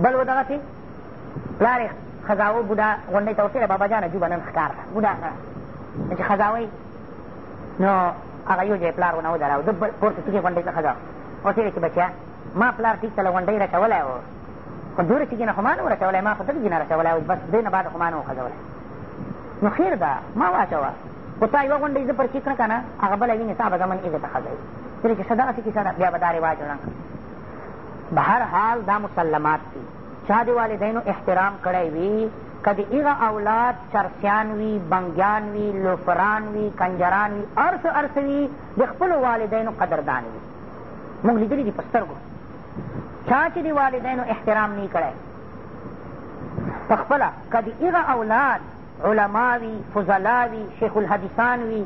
بل و دغسې پلار یې خزاو بوډا غونډۍ ته اوس یې بابا جانه جوبه نن ښکار ده بوډا ښه چې خزاوی نو هغه یو ځای پلار ونه ودراو ده پورته ټیکې غونډۍ څخه ده اوس یې چې بچیا ما پلار ټیک تله غونډۍ رچولی و خو دوره ټیکې نه خو ما نه و رچولی ما خو ده ټیکې نه رچولی و بس دې نه بعد خو ما نه و ښځولی نو خیر ده ما واچوه خو تا یوه غونډۍ زه پر ټیک نه که نه هغه بله وینې تا به زمن ایزه ته ښځوي ترې چې ښه دغسې کیسه ده بیا به دا رواج ړنګ بهر حال دا مسلمات دي چا د والدینو احترام کړی وي که د هغه اولاد چرسیان وي بنګیان وي لوفران وي کنجران وي هر څه هر څه وي د خپلو والدینو قدردان وي موږ لیدلي دي په سترګو چا چې د والدینو احترام نه کړی پخپله که د هغه اولاد علما وي فضلا وي شیخ الحدیثان وي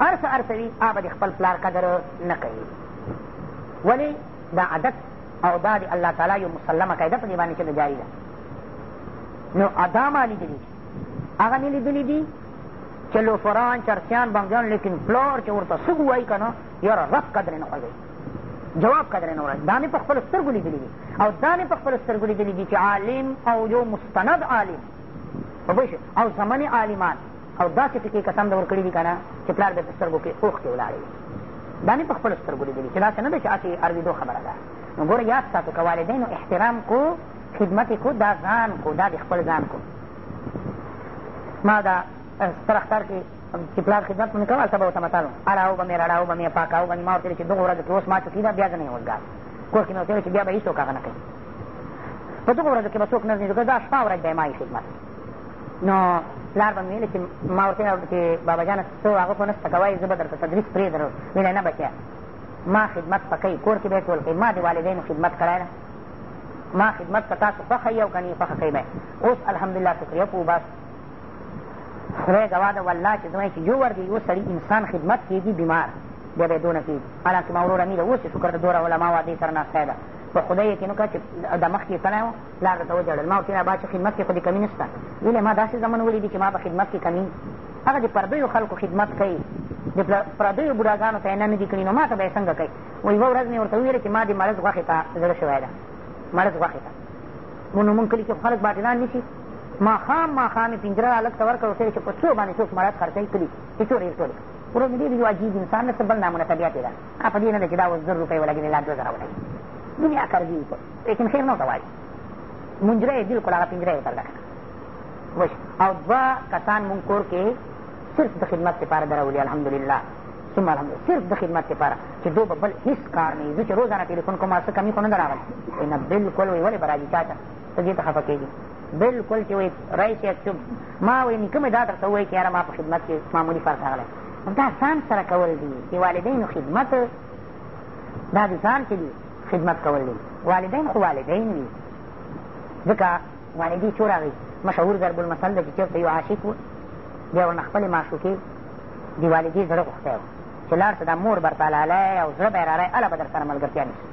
هر څه هر څه وي هغه به د خپل پلار قدر نه کوي ولې دا عادت او دا د الله تعالی یو مسلمه قاعده په دې باندې چې جاري ده نو ادا ما لیدلی دي هغه نه لیدلی دي چې لوفران چرسیان بنګیان لیکن پلار چې ورته څه وایي که نه یاره رب قدرې نه خوږوي جواب قدرې نه ورځي دا مې په خپلو سترګو لیدلي دي او دا مې په خپلو سترګو لیدلي دي چې عالم او یو مستند عالم پوه او زمنې عالمان او داسې ټکې قسم د ورکړي دي که نه چې پلار به په سترګو کې اوښکې ولاړې وي دا مې په خپلو سترګو لیدلي چې داسې نه ده چې هسې ارزېدو خبره ده نو ګوره یاد ساتو که والدینو احترام کو خدمت کو دا ځان کو دا د خپل ځان کو ما دا ستر اختر کې چې پلار خدمت مې کوم هلته به ورته متل وم اړاو به مې رړاو به مې پاکاو به مې ما ورته ویل چې دغه ورځ کې اوس ما چوکي ده بیا زه نه یم وزګار کور کښې مې ورته ویل چې بیا به هېڅوک هغه نه کوي په دغه ورځو کښې به څوک نه ځي ځکه دا شپه ورځ به یې ما یې خدمت نو پلار به مې ویلې چې ما ورته ویل چې بابا جانه ته هغه خو نه څه کوی زه به درته تدریس پرېږدم ویلی نه بچیه ما خدمت به کوي کور کښې به یې ټول کوي ما د والدینو خدمت کړی ده ما خدمت که تاسو خوښه یي او که نه یې خوښه کوی اوس الحمدلله شکریه په وباسو خدای ګواه ده والله چې زما چې یو ور دی یو سړي انسان خدمت کېږي بیمار بیا به یې دونه کېږي حالانکه ما وروره مې ده اوس چې شکر د دوره علما دې سره ناستی ده په خدای یې کینو که چې د مخکې تللی وم پلار درته وجړل ما ورته با چې خدمت کې خو دې کمي نشته ویلې ما داسې زمن ولیدي چې ما په خدمت کې کمي هغه د پردیو خلکو خدمت کوي د پردیو بوډاګانو ته یې نه نه دي کړي نو ما ته به یې څنګه کوي و یوه ورځ مې ورته وویل چې ما د مرض غوښې ته زړه شوی ده مرض غوښې ته مونږ نو مونږ کلي کښې خلک باټلان نیسي ماښام ماښام یې پنځره هلک ته ورکړ ورته چې په څو باندې څوک مرض خرڅوي کلي چې چور یې ټول ورځ مې ډېر یو عجیب انسان نه څه بل نامونه طبیعت یې ده په دې نه ده چې دا اوس زر روپۍ ولګېدې لا دوه زره ولګېدې دنیا قرضي وکړ لیکن خیر نه ورته وایي منجره یې بالکل هغه پنجره یې وتړله وش او دوه کسان مونږ کور کې صرف د خدمت لپاره درولي الحمدلله ثم الحمد صرف د خدمت لپاره چې دو به بل هېڅ کار نه وي زه چې روزانه ټلیفون کوم څه کمی خو نه ده راغلی وایي نه بلکل وایي ولې به راځي چا ته ته دې ته خفه کېږي بلکل چې وایي رئیس صاحب ما وایي نیکه مې دا درته ووایي چې یاره ما په خدمت کښې معمولي فرق راغلی دا ځان سره کول دي د والدینو خدمت دا د ځان چې دي خدمت کول دي والدین خو والدین وي ځکه والدي څو راغی مشهور ضرب المثل ده چې چېرته یو عاشق و بیا ورنه خپلې معشوقې د والدې زړه غوښتی و چې لاړ دا مور به درته لالی او زړه به یې رالی هله به در سره ملګرتیا نیسي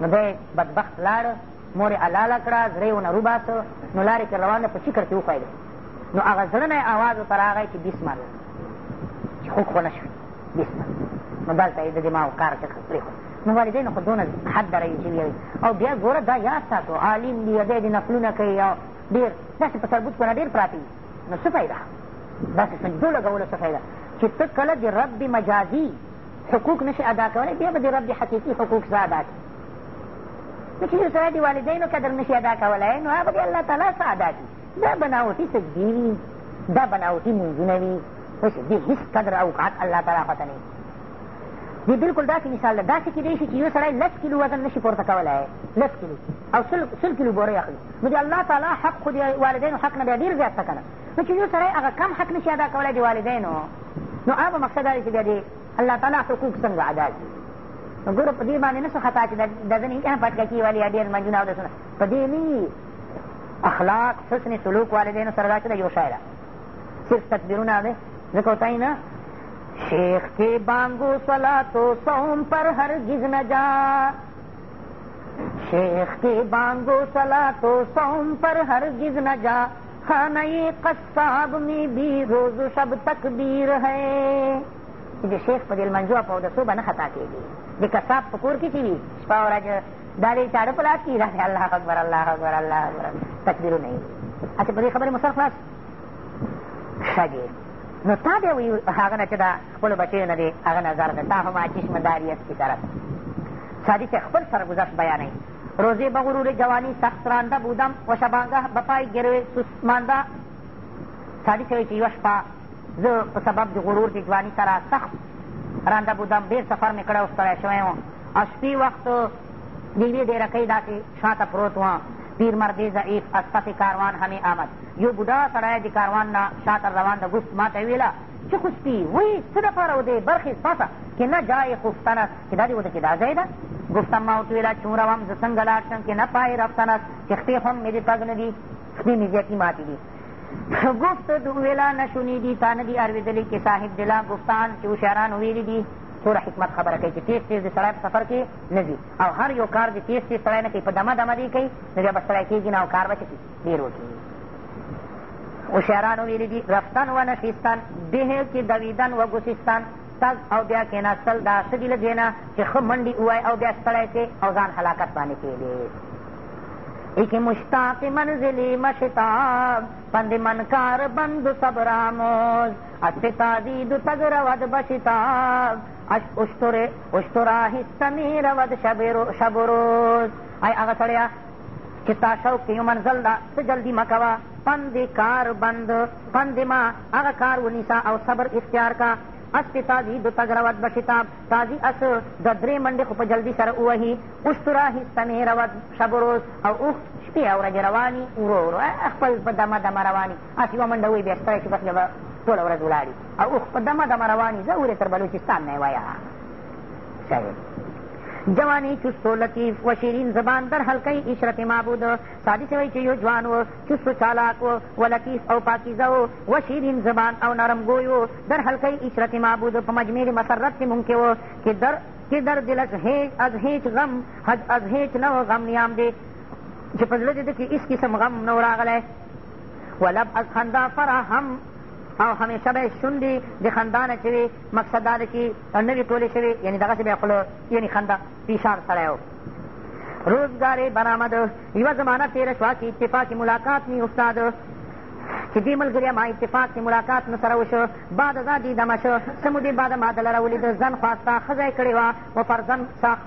نو دی بدبخت لاړ مور یې الاله کړه زړه یې ونه روباسه نو لارې کې روان دی په چکر کښې وښویده نو هغه زړه نه یې اواز ورته راغی چې بیس مال چې خوږ خو نه شوي بیس مال نو دلته یې د دماغ کار څخه پرېښود نو والدینو خو دونه حد در ایچلي او بیا ګوره دا یاد ساتو عالم دي دی د نفلونه کوي او ډېر داسې په سربوت کونه ډېر پراته نو څه فایده داسې سجدو لګولو څه فایده چې ته کله د رب مجازي حقوق نشي ادا کولی بیا به د رب حقیقي حقوق زه ادا کړي نو چې یو سړی د والدینو قدر نشي ادا کولی نو هغه به الله تعالی څه ادا کړي دا بناوټي سجدې وي دا بناوټي مونځونه وي اوس دې هېڅ قدر او اوقات الله تعالی خواته نه دې بلکل داسې مثال ده داسې کېدای شي چې یو سړی لس کیلو وزن نشي پورته کولی لس کیلو او سل, سل کیلو بورې اخلي نو د الله تعالی حق خو د والدینو حق نه بیا ډېر زیات څه نو چې یو سړی هغه کم حق نشي ادا کولی د والدینو نو هغه به مقصد دا دی چې بیا د الله تعالی حقوق څنګه ادا کړي نو ګوره په دې باندې نه څه خطا چې د ځینې کنه پټککي والي یا ډېر منجونه او دسونه په دې نه اخلاق حسن سلوک والدینو سره دا چې ده یو شی ده صرف تدبیرونه دی ځکه ورته نه شیخ کے بانگو سلا تو سوم پر ہر گز نہ جا شیخ کے بانگو سلا تو سوم پر ہر گز نہ جا खाना कस्ताब में भी रोज़ शब तकबीर है د شیخ په دل منجو په د څو باندې خطا کېږي د کساب په کور کې چې وي شپه ورځ دا د چاړه په لاس کې راځي الله اکبر الله اکبر الله اکبر تکبیرو نه وي هسې په دې خبرې مسل خلاص ښه دی نو تا دی وي هغه نه چې دا خپلو بچیو نه دی هغه نظر دی تا هم چشمداریت کې طرف سادي چې خپل سرګذشت بیانوي روزه به غرور جوانی سخت رانده بودم و شبانگه به پای گروی سست مانده سادی شوی چې یوه شپه زه په سبب د غرور د جواني سره سخت رانده بودم ډېر سفر مې کړی و ستړی شوی وم او شپې وخت د یوې ډېرکۍ داسې شاته پروت وم پیر مرد ضعیف از پس کاروان همې آمد یو بوډا سړی د کاروان نه شاته روان ده ګست ما ته یې ویله چې خو سپي وایي څه دپاره و دی برخې ستاسه که نه جای خفتن است که دا دې ورته چې دا ځای ده گفتم ما ورته ویله چون روم زه څنګه لاړ شم چې نه پای رفتن است چې خپې هم مې دې تګ نه دي خپې مې زیاتي ماتې دي گفت ویلا نه شنیدي تا نه دي اورېدلي چې صاحب دلا گفتان چې هوښیاران ویلي دي څوره حکمت خبره کوي چې تیز تیز د سړی په سفر کې نه او هر یو کار د تیز تیز سړی نه کوي په دمه دمه دې کوي نو بیا به سړی کېږي نه او کار به څه کړي ډېر وکړي هوښیارانو ویلي دي رفتن و نشیستن به کې دویدن و ګسیستن تګ او بیا کېناستل دا څه دي له دې نه چې ښه منډې ووایې او بیا ستړی سې او ځان حلاکت باندې کېدې ایکی مشتاق منزلی مشتاب پند منکار بند صبر آموز اتفادی دو تگ رود بشتاب اشترا حصمی رود شب روز ای اغا سڑیا چتا شوق یو منزل دا ته جلدی مکوا پند کار بند پند ما هغه کار ونیسا او صبر اختیار کا استی تازی دو تگ رود بشتاب تازی اس د درې منډې خو په جلدي سره ووهي اوشتو راهیستمې رود شب روز او اوښ شپې او ورځې رواني ورو ورو خپل په دمه دمه رواني هسې یوه منډه ووي بیا ستړی چې بس بیا ټوله ورځ ولاړي او اوښ په دمه دمه رواني زه ورې تر بلوچستان نه وایم صحیح جوانی چست و لطیف و شیرین زبان در حلقه عشرت معبود سادی سوی چې یو جوان و چست و چالاک و و لطیف او پاکیزه و و شیرین زبان او نرم گوی و در حلقه عشرت معبود په مجمیر مسرت کې ممکن و که در که در دلش هیچ از هیچ غم از هیچ نو غم نیام دی چې په زړه دې کې اس قسم غم نو راغلی ولب از خندا فراهم او همیشه به یې شونډې د خندا نه چې وي مقصد دا ده چې نه وي ټولې شوې یعنې دغسې به یې خوله یعنې خندا پیشار سړی و روزګارې برآمد یوه زمانه تېره شوه چې اتفاقي ملاقات مې استاد چې دې ملګریا ما اتفاق کې ملاقات نه سره وشو بعد دا دې دمه شو څه مودې بعده ما دله راولېده زن خواسته ښځه یې کړې وه و فرزن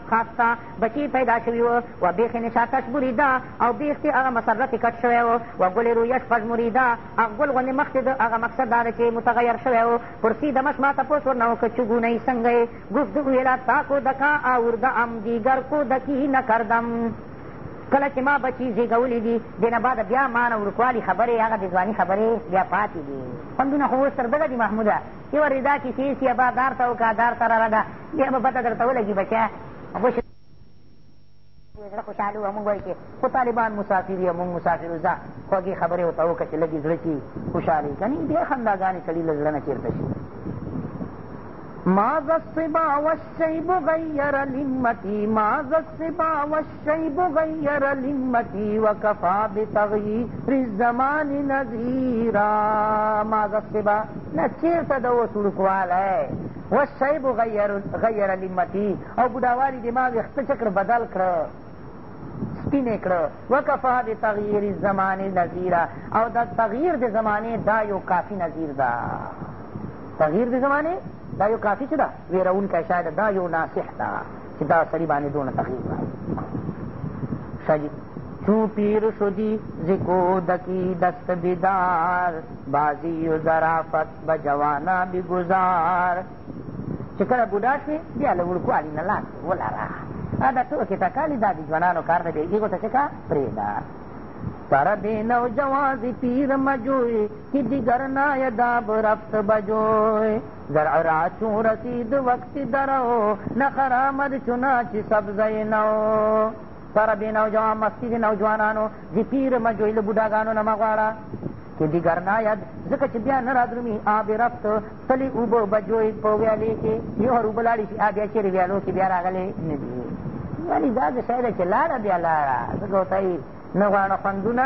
خواسته بچي پیدا شوي وه و بېخې نشاتش بوریده او بېختې هغه مسرت یې کټ شوی و و ګلې رویش پژموریده هغه ګل غوندې مخ چې ده هغه مقصد دا ده چې متغیر شوی و پرسي دمش ما تپوس ورنه وکړه چې ګونۍ څنګه یې گفت ویلا تا کو دکا آورده ام دیگر کو دکی نه کردم کله چې ما بچي زېږولي دي دې نه بعده بیا ما نه ورکوالي خبرې هغه د ځواني خبرې بیا پاتې دي خوندونه خو اوس تر دغه دي محموده یوه رضا کیسې سي ابا دار ته وکړه دار ته رارده بیا به پته درته ولګي بچیه غوښې زړه خوشحاله وه مونږ وایي چې خو طالبان مسافر یو مونږ مسافر ځه خوږې خبرې ورته وکړه چې لږې زړه چې خوشحاله که نه ډېر خنداګانې سړي له زړه نه چېرته شي ماذا الصبا والشيب غير لمتي ماذا الصبا والشيب غير لمتي وكفى بتغيير الزمان نذيرا ماذا الصبا نہ چیرتا دو اصول سوال ہے والشیب غیر غیر لمتی او بډاوالي دماغ اخته چکر بدل کړه سپین کړه وکفا د تغییر الزمان نذیرا او د تغییر د زمانه دا یو کافی نذیر ده تغییر د زمانه دا یو کافي څه ده ویرونکی شی ده دا یو ناصح ده چې دا سړي باندې دونه تغییر شاید چو پیر شدی زکودکی دست بیدار بازی و ظرافت بجوانا بگزار چې کله بوډا شوې بیا له وړکوالي نه لاندې ولاره دا ټوکې ټکالې دا د ځوانانو کار نه دی دېګو ته څه کا پرېږده سرد نوجواز پیر مجوی که دیگر نایداب رفت بجوی زرع را چون رسید وقت درو نخر آمد چنانچه سبزه نو سرد نوجوان مستی نوجوانانو دی پیر مجوی لبوداگانو نمغوارا که دیگر ناید ځکه چې بیا نه رادرومي آب رفت تلې اوبه به جوی په ویالې کښې یو هر اوبه لاړې شي آ بیا چېرې ویالو کښې بیا راغلی نه دي ولې دا د شی ده چې لاړه بیا لاړه ځکه ورته نه غواړه خوندونه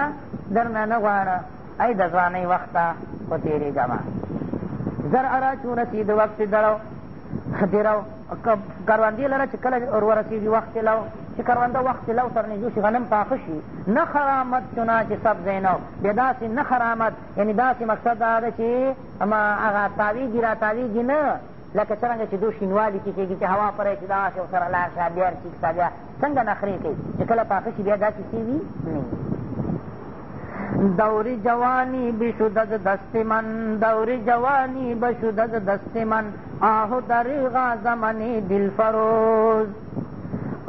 درنه نه غواړه ای د ځوانۍ وخته خو تېرېږمه زرعه را چې ورسېد وخت یې درو درو کروندې لره چې کله ور ورسېږي وخت لو چې کرونده وخت لو سر نږدې شي غنم پاخه شي نه خرامت چنا چې سبزی نو بیا داسې نه خرامت یعنې داسې مقصد دا ده چې اما هغه تاویږي را تاویږي نه لکه څرنګه چې دو شینوالي کې کېږي چې هوا پری چې دغسې ورسره لاړ شه بیا رسېږي ستا بیا څنګه نخرې کوي چې کله پاخه شي بیا داسې څه وي دوری جوانی بشدد دست من دوری جوانی بشدد دست من آه دریغا زمن دل فروز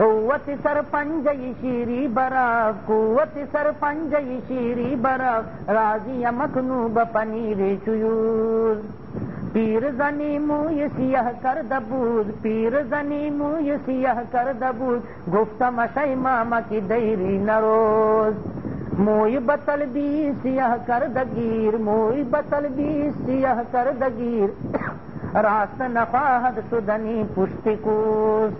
قوت سر پنجی شیری برا قوت سر پنجی شیری برا راضی مکنوب پنیر چیوز پیر زنی موی سیه کرده بود پیر زنی موی سیه کرده بود گفتم اشای ماما کی دیری نروز موی بطل بی سیه کرده گیر موی بطل بی سیه کرده گیر راست نخواهد شدنی پشتی کوز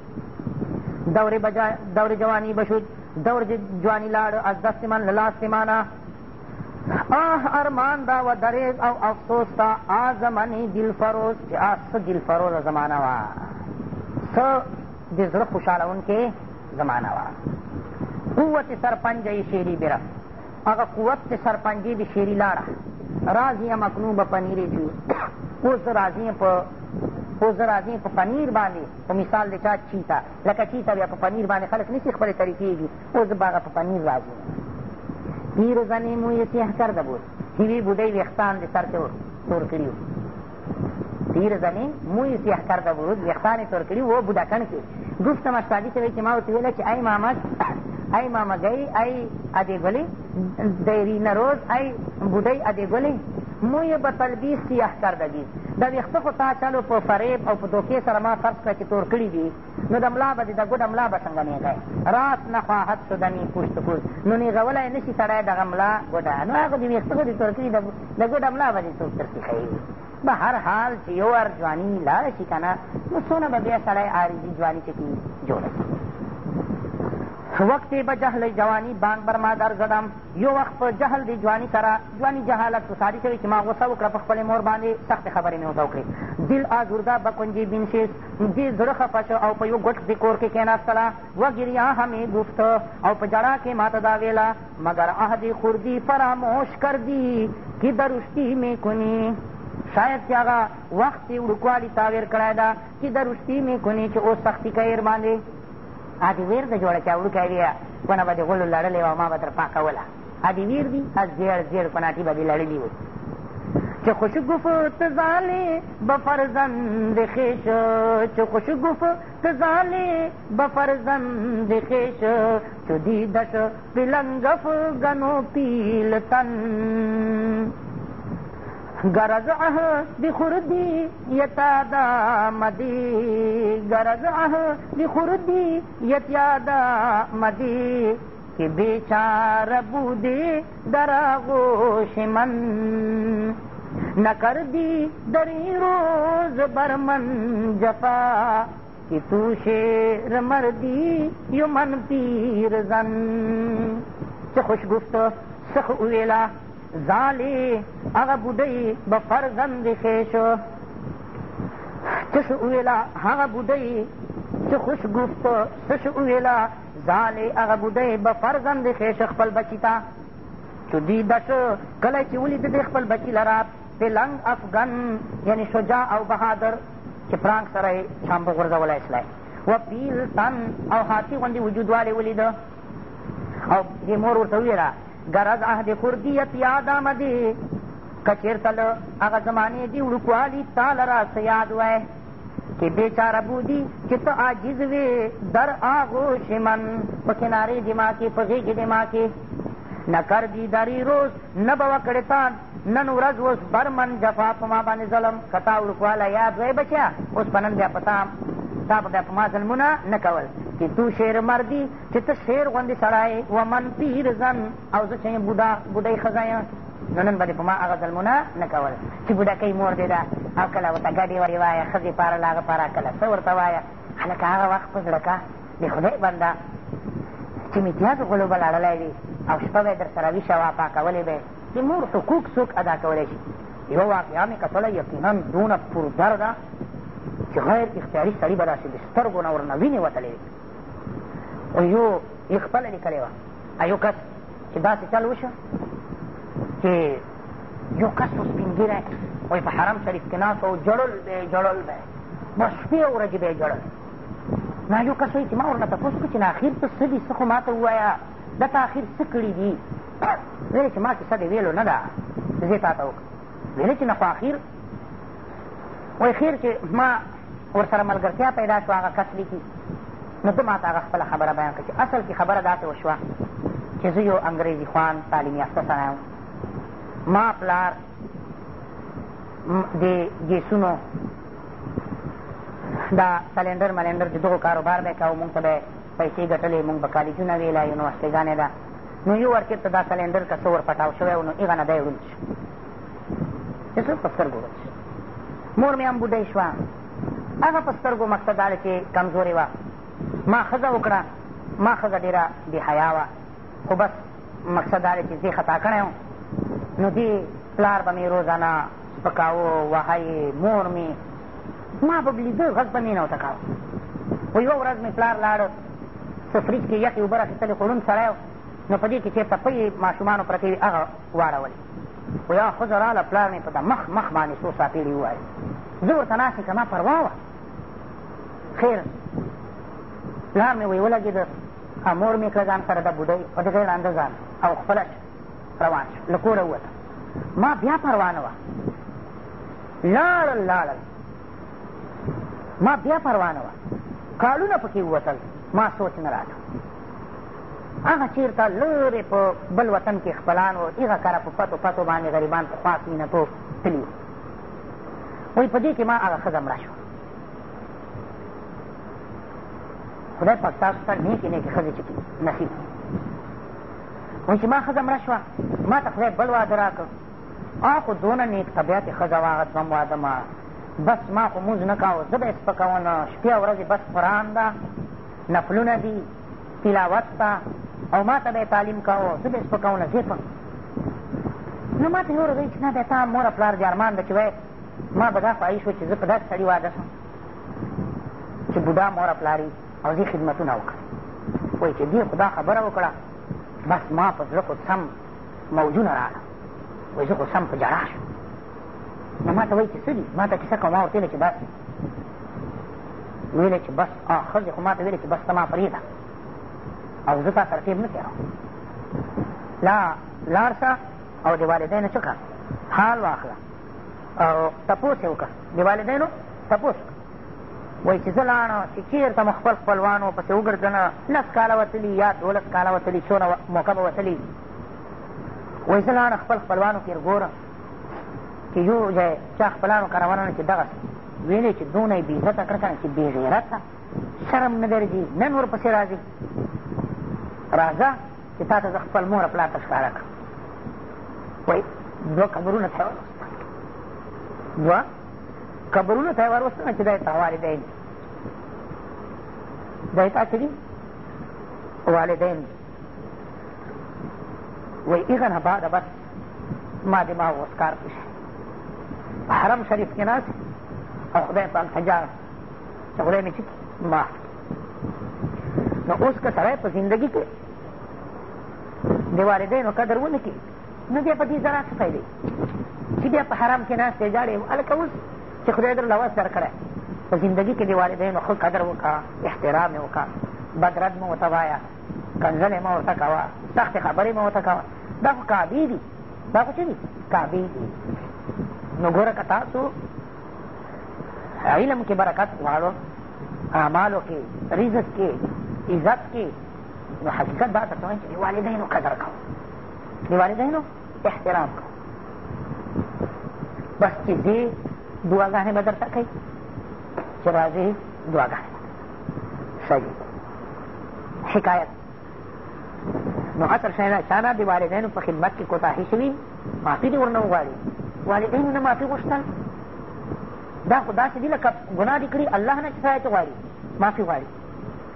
دور, بجا دور جوانی بشود دور جوانی لاړ از دست من للاست مانا آه ارمان دا و دریغ او افسوس تا آ زمانی دل فروز چې آ څه دل فروزه زمانه وه څه د زړه خوشحالوونکې زمانه وه قوت سرپنجه شیری برف هغه قوت چې سرپنجې د شیري لاړه راضي یم اکنو به پنیرې چو اوس زه راضي یم په اوس زه راضي یم په پنیر باندې په مثال د چا چیتا لکه چیتا بیا په پنیر باندې خلک نسي خپلې طریقې دي اوس زه به هغه په پنیر راضي یم دیر زنې مو یې تیه کرده بود یوې بوډۍ ویښتان د سر تور تور کړي وو دیر زنې موی سیح کرده بود ویښتان یې تور کړي وو بوډاکڼ کې گفتم استادي ته چې ما ورته ویله چې ای مامک ای مامګۍ ای ادې ګلې دیرینه روز ای بوډۍ ادې ګلې موی به تلبیس سیح کردگی د ویښته خو تا چلو په فریب او په دوکې سره ما خرڅ کړه چې تور کړي دي نو د ملا به دې د ګوډه ملا به څنګه نیږی راس نه خواهد شدني پوشتکوز نو نیغولی نه شي سړی دغه ملا ګوډه نو هغه دې ویښته خو دې تور کړي د ګوډه ملا به دې څوک تر څه به هر حال چې یو ار ځواني لاړه شي که نه نو څونه به بیا سړی عارضي ځواني چې کي جوړه کړي وقتی به جهل جوانی بانگ بر ما در زدم یو وخت په جهل دی جوانی سره جوانی جهالت وسادي شوی چې ما غوسه وکړه په خپلې مور باندې سختې خبرې مې ورته وکړې دل آزرده به کنجي بین شي دې زړه خفه شو او په یو ګوټ د کور کې کېناستله و ګریا همې گفته او په جړا کې ماته دا ویله مګر عهد خوردی فراموش کردی که درشتی مې کنی شاید چې هغه وخت یې وړوکوالي تاویر کړی ده چې درشتي مې کنی چې اوس سختي کوې باندې ا دې ویر د جوړه چا وړوکی وي کونه به د غولو لړلې وه ما به تر پا کوله ا دې ویر دي ا زیړ زیړ کناټي به دې لړلي وي چې خوشګفت زالی به فرزند خیش چې خوشګفت زالی به فرزند خیش چو دیدش بلنگف گنو پیلتن قرزعه بخردي يتادامدي قرزعه بخردي يتادامدي که بیچار بودی در آغوش من نکردی در این روز بر من جفا که تو شیر مردی یو من پیر زن چه خوش گفت سخ اویلا زالی هغه بوډۍ به فرزم د ښیشو څه شي وویله هغه بوډۍ څه خوش ګفت څه شي وویله زالی هغه بوډۍ به فرزم د ښیشه خپل بچي ته چودیده شو کله چې ولیده دې خپل بچي لره پلنګ افغان یعنی شجاع او بهادر چې پرانګ سره یې چامبه غورځولی سلی و پیل تن او حاتی غوندې وجود والې ولیده او دې مور ورته وویله گر از عهد خردیت یاد آمدی که چېرته له هغه زمانې دي وړوکوالي تا لره څه یاد وای چې بېچاره بودي چې ته عاجز وې در آغوش من په کنارې دما کې په غېږې دما کې نه کردي داری روز نه به وکړې تا نن ورځ اوس برمن جفا په ما باندې ظلم که تا وړوکواله یاد وای بچیا اوس په نن بیا په تا تا به بیا په ما ظلمونه نه کول چې تو شیر مردی چې ته شیر غوندې سړی و من پیر زن او زه چې بوډا بوډۍ ښځه یم نو نن به دې په ما هغه ظلمونه نه کول چې بوډکۍ مور دې ده او کله ورته ګډې ورې وایه ښځې پارله هغه پاره کله څه ورته وایه هلکه هغه وخت په زړه کا د خدای بنده چې متیاز غلو به لړلی وي او شپه به یې در سره ویشه وه پاکولې به د مور حقوق څوک ادا کولی شي یوه واقعه مې کتله یقینا دونه پوردر ده چې غیر اختیاري سړي به داسې د سترګو نه ورنه وینې وتلې وي او یو یې خپله لیکلې وه یو کس چې داسې چل وشه چې یو کس و سپین ږیری وایي په حرم شریف کې ناست و جړل به جړل به بس شپې او ورځې به یې جړل نو یو کس وایي چې ما ورنه تپوس کړو چې نه اخر ته څه دي څه خو ما ته ووایه ده ته اخر څه کړي دي ویلې چې ما کیسه دې ویلو نه ده زه تا ته وکړه ویلې چې نه خو اخر وایي خیر چې ما ورسره ملګرتیا پیدا شوه هغه کس لیکي نو ده ما ته هغه خپله خبره بیان کړه چې اصل کې خبره داسې وشوه چې زه یو انګریزي خوان تعلیم یافته سړی وم ما پلار د ګیسونو دا سلینډر ملینډر د دغو کاروبار به یې کوو مونږ ته به پیسې ګټلې مونږ به کالجونه ویله یونیورسټیګانې ده نو یو ورکېب ته دا سلینډر که څه ور پټاو شوی و نو هغه نه دی ړوند شو چې څه په سترګو ورد شو مور مې هم بوډۍ شوه هغه په سترګو مقصد دا چې کمزورې وه ما ښځه وکړه ما ښځه ډېره بې حیا وه خو بس مقصد دا چې زه خطا کړی وم نو دې پلار به مې روزانه سپکاوه وهی مور مې ما به لیده غږ به مې نه ورته کاوه خو یوه ورځ مې پلار لاړ څه فریج کې یخې اوبه راخېستلې خو ړوند سړی نو په دې کښې چېرته پۍ ماشومانو پرتې وي هغه واړولې خو یوه ښځه راغله پلار مې په ده مخ مخ باندې څو ساپېړې ووایي زه ورته ناست یم که ما پروا وه خیر پلار مې وی ولګېده او مور مې کړه ځان سره د بوډۍ په دغې ړانده ځان او خپله روان شو له کوره ووته ما بیا پروا نه وه لاړل لاړل ما بیا پروا نه وه کالونه پکې ووتل ما سوچ نه راته هغه چېرته لورې په بل وطن کې خپلان وو هغه کاره په پتو پتو باندې غریبان په خوا کې نه تو تلي وو وایي په دې کښې ما هغه ښځه مړه شوه خدای پاک تاسو ته نیکې نیکې ښځې چې نصیب وایي چې ما ښځه مړه شوه ما ته خدای بل واده را کړ آ خو دونه نیک طبیعتې ښځه وه هغه دوم واده ما بس ما خو مونځ نه کوه زه به یې سپکونه شپې او ورځې بس قرآن ده نفلونه دي تلاوت ده او ما ته به یې تعلیم کوه زه به یې سپکونه زیفم نو ما ته یې وروځئ چې نه دی تا مور پلار دې ارمان ده چې وایي ما به دا خواهش و چې زه په داسې سړي واده شم چې بوډا مور پلار او زه خدمتونه وکړم وایي چې دې خدا خبره وکړه بس ما په زړه خو سم موجونه راغله وایي زه خو سم په جړا شوم نو ما ته وایي چې څه دي ما ته کیسه کوه ما ورته ویله چې بس ویله چې بس ښځې خو ما ته ویله چې بس ته ما فرېږده او زه تا ترتیب نه تېروم لا لاړ شه او د والدینو څخه حال واخله او تپوس یې وکړه د والدینو تپوس وایي چې زه لاړم چې چېرته مو خپل خپلوانو پسې وګرځنه لس کاله وتلي یا دولس کاله وتلي څونه موقع به وتلي وایي زه لاړم خپل خپلوانو کې ګورم چې یو ځای چا خپلانو کره ورنه چې دغسې ویلې چې دونه یې بېعزته کړه که نه چې بېغیرته شرم نه درځي نن ورپسې را ځي راځه چې تا ته زه خپل موره پلار ته ښکاره کړم وایي دوه قبرونه څه وه قبرونو ته یې ور وستمه چې دا یې ته والدین دي دا یې تا څه دي والدین دي وایي هغه نه بعده بس ما دماغ اوس کار په حرم شریف کې ناست او خدای پاک ته جاړم چې خدای مې چې معاف نو اوس که سړی په زندګي کې د والدینو قدر ونه کړي نو بیا په دې ذرا څه فایدې چې بیا په حرام کې ناستې ژاړې هلکه اوس چې خدای درله وس درکړی په زندګي کې د والدینو ښه قدر وکړه احترام یې وکړه بد رد مه ورته وایه کنځلې مه ورته کوه سختې خبرې مه ورته کوه دا خو کعبې دي دا خو څه دي کعبې دي نو ګوره که تاسو علم کې برکت غواړو اعمالو کې رزق کې عزت کې نو حقیقت دا درته وایم چې د والدینو قدر کوه د والدینو احترام کوه بس چې دې دعاګانې به درته کوي چې راځې دعاګانې صحیح حکایت نو اصل شی دا چا نه د والدینو په خدمت کې کوتاهي شوي معافي دې ورنه وغواړي والدینو نه معافي غوښتل دا خو داسې دي لکه ګناه دې کړي الله نه چې سړی ته غواړي معافي غواړي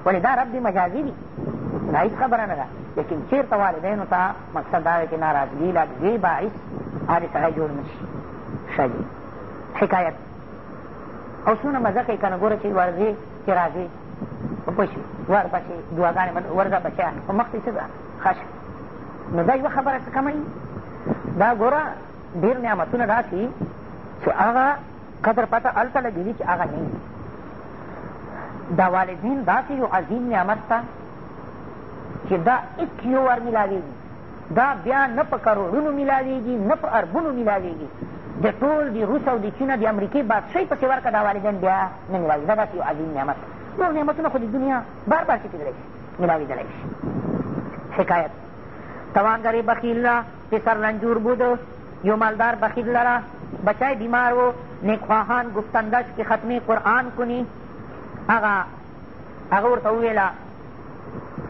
ولې دا رب دې مجازي دي دا هېڅ خبره نه ده لیکن چېرته والدینو ته مقصد دا دی چې ناراضګي لا دې باعث هغې سړی جوړ نه شي شوي حکایت او څونه مزه کوي که نه ګوره چې ورځې چې راځې پوه شوي ورپسې دعاګانې ورځه بچیه په مخکې څه ده ښه نو دا یوه خبره څه کموي دا ګوره ډېر نعمتونه داسې چې هغه قدر پته هلته لګېږي چې هغه نه دا والدین داسې یو عظیم نعمت ته چې دا هېڅ یو ور میلاوېږي دا بیا نه په کروڑونو میلاوېږي نه په اربونو میلاوېږي د ټول د روس او د چین د امریکې بادشۍ پسې ورکړه دا والدین بیا نه میلاوي دا داسې یو عظیم نعمت نور نعمتونه خو د دنیا بار بار کېدلی شي میلاوېدلی شي حکایت توانگر بخیل را پسر رنجور بود یو مالدار بخیل لرا بچای بیمار و نیکخواهان گفتندش که ختم قرآن کنی هغه هغه ورته وویله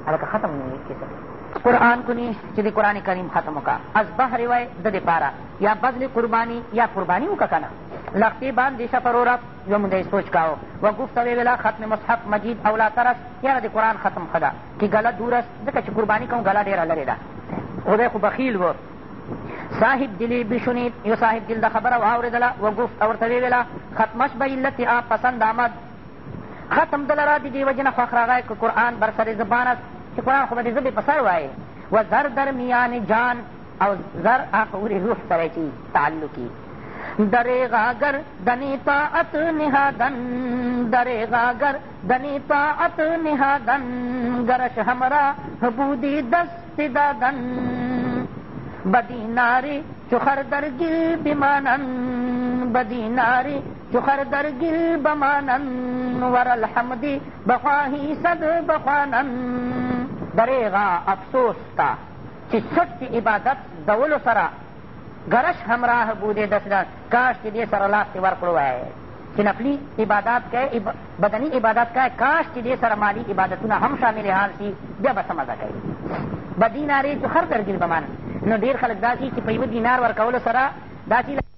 هلکه ختم کیسه قرآن کنی چې د قرآن کریم ختم وکا از بحر وای د دې پاره یا بذل قربانی یا قربانی وکا کنه لختې باندې سفر ورف زمونږ دی سوچ کاو و گفت ویویلا ختم مصحف مجید اولا ترس یاره د قرآن ختم ښه ده چې ګله دورس ځکه چې قرباني کوم ګله ډېره لرې ده خدای خو بخیل و صاحب دلی بشنید یو صاحب دل د خبره واورېدله و گفت او ورته ویویله ختمش به علت آ پسند آمد ختم دلرا د دې وجې نه خوښ راغی که قرآن بر سر زبان است چې قرآن خو به د ژبې په سر وایي و زر در میان جان او زر هغه روح سره چې تعلقي دریغا گر دنی طاعت نهادن دریغا گر دنی طاعت نهادن گرش همرا حبودی دست دادن بدی ناری چخر درگیر بمانن بدی ناری چخر درگیر بمانن ورالحمدی بخواهی صد بخوانن دریغا افسوس تا چې چټ عبادت دولو سره گرش همراه بوده دسنا کاش که دې سره لاس کې ورکړو وای چې نفلي عبادت کوي بدني عبادت کوي کاش چې دې سره مالی عبادتونه هم شامل حال شي بیا به سمه کوي بدی نارې چې خر درګل بمان نو ډېر خلک داسې چې په یوه دینار ورکولو سره داسې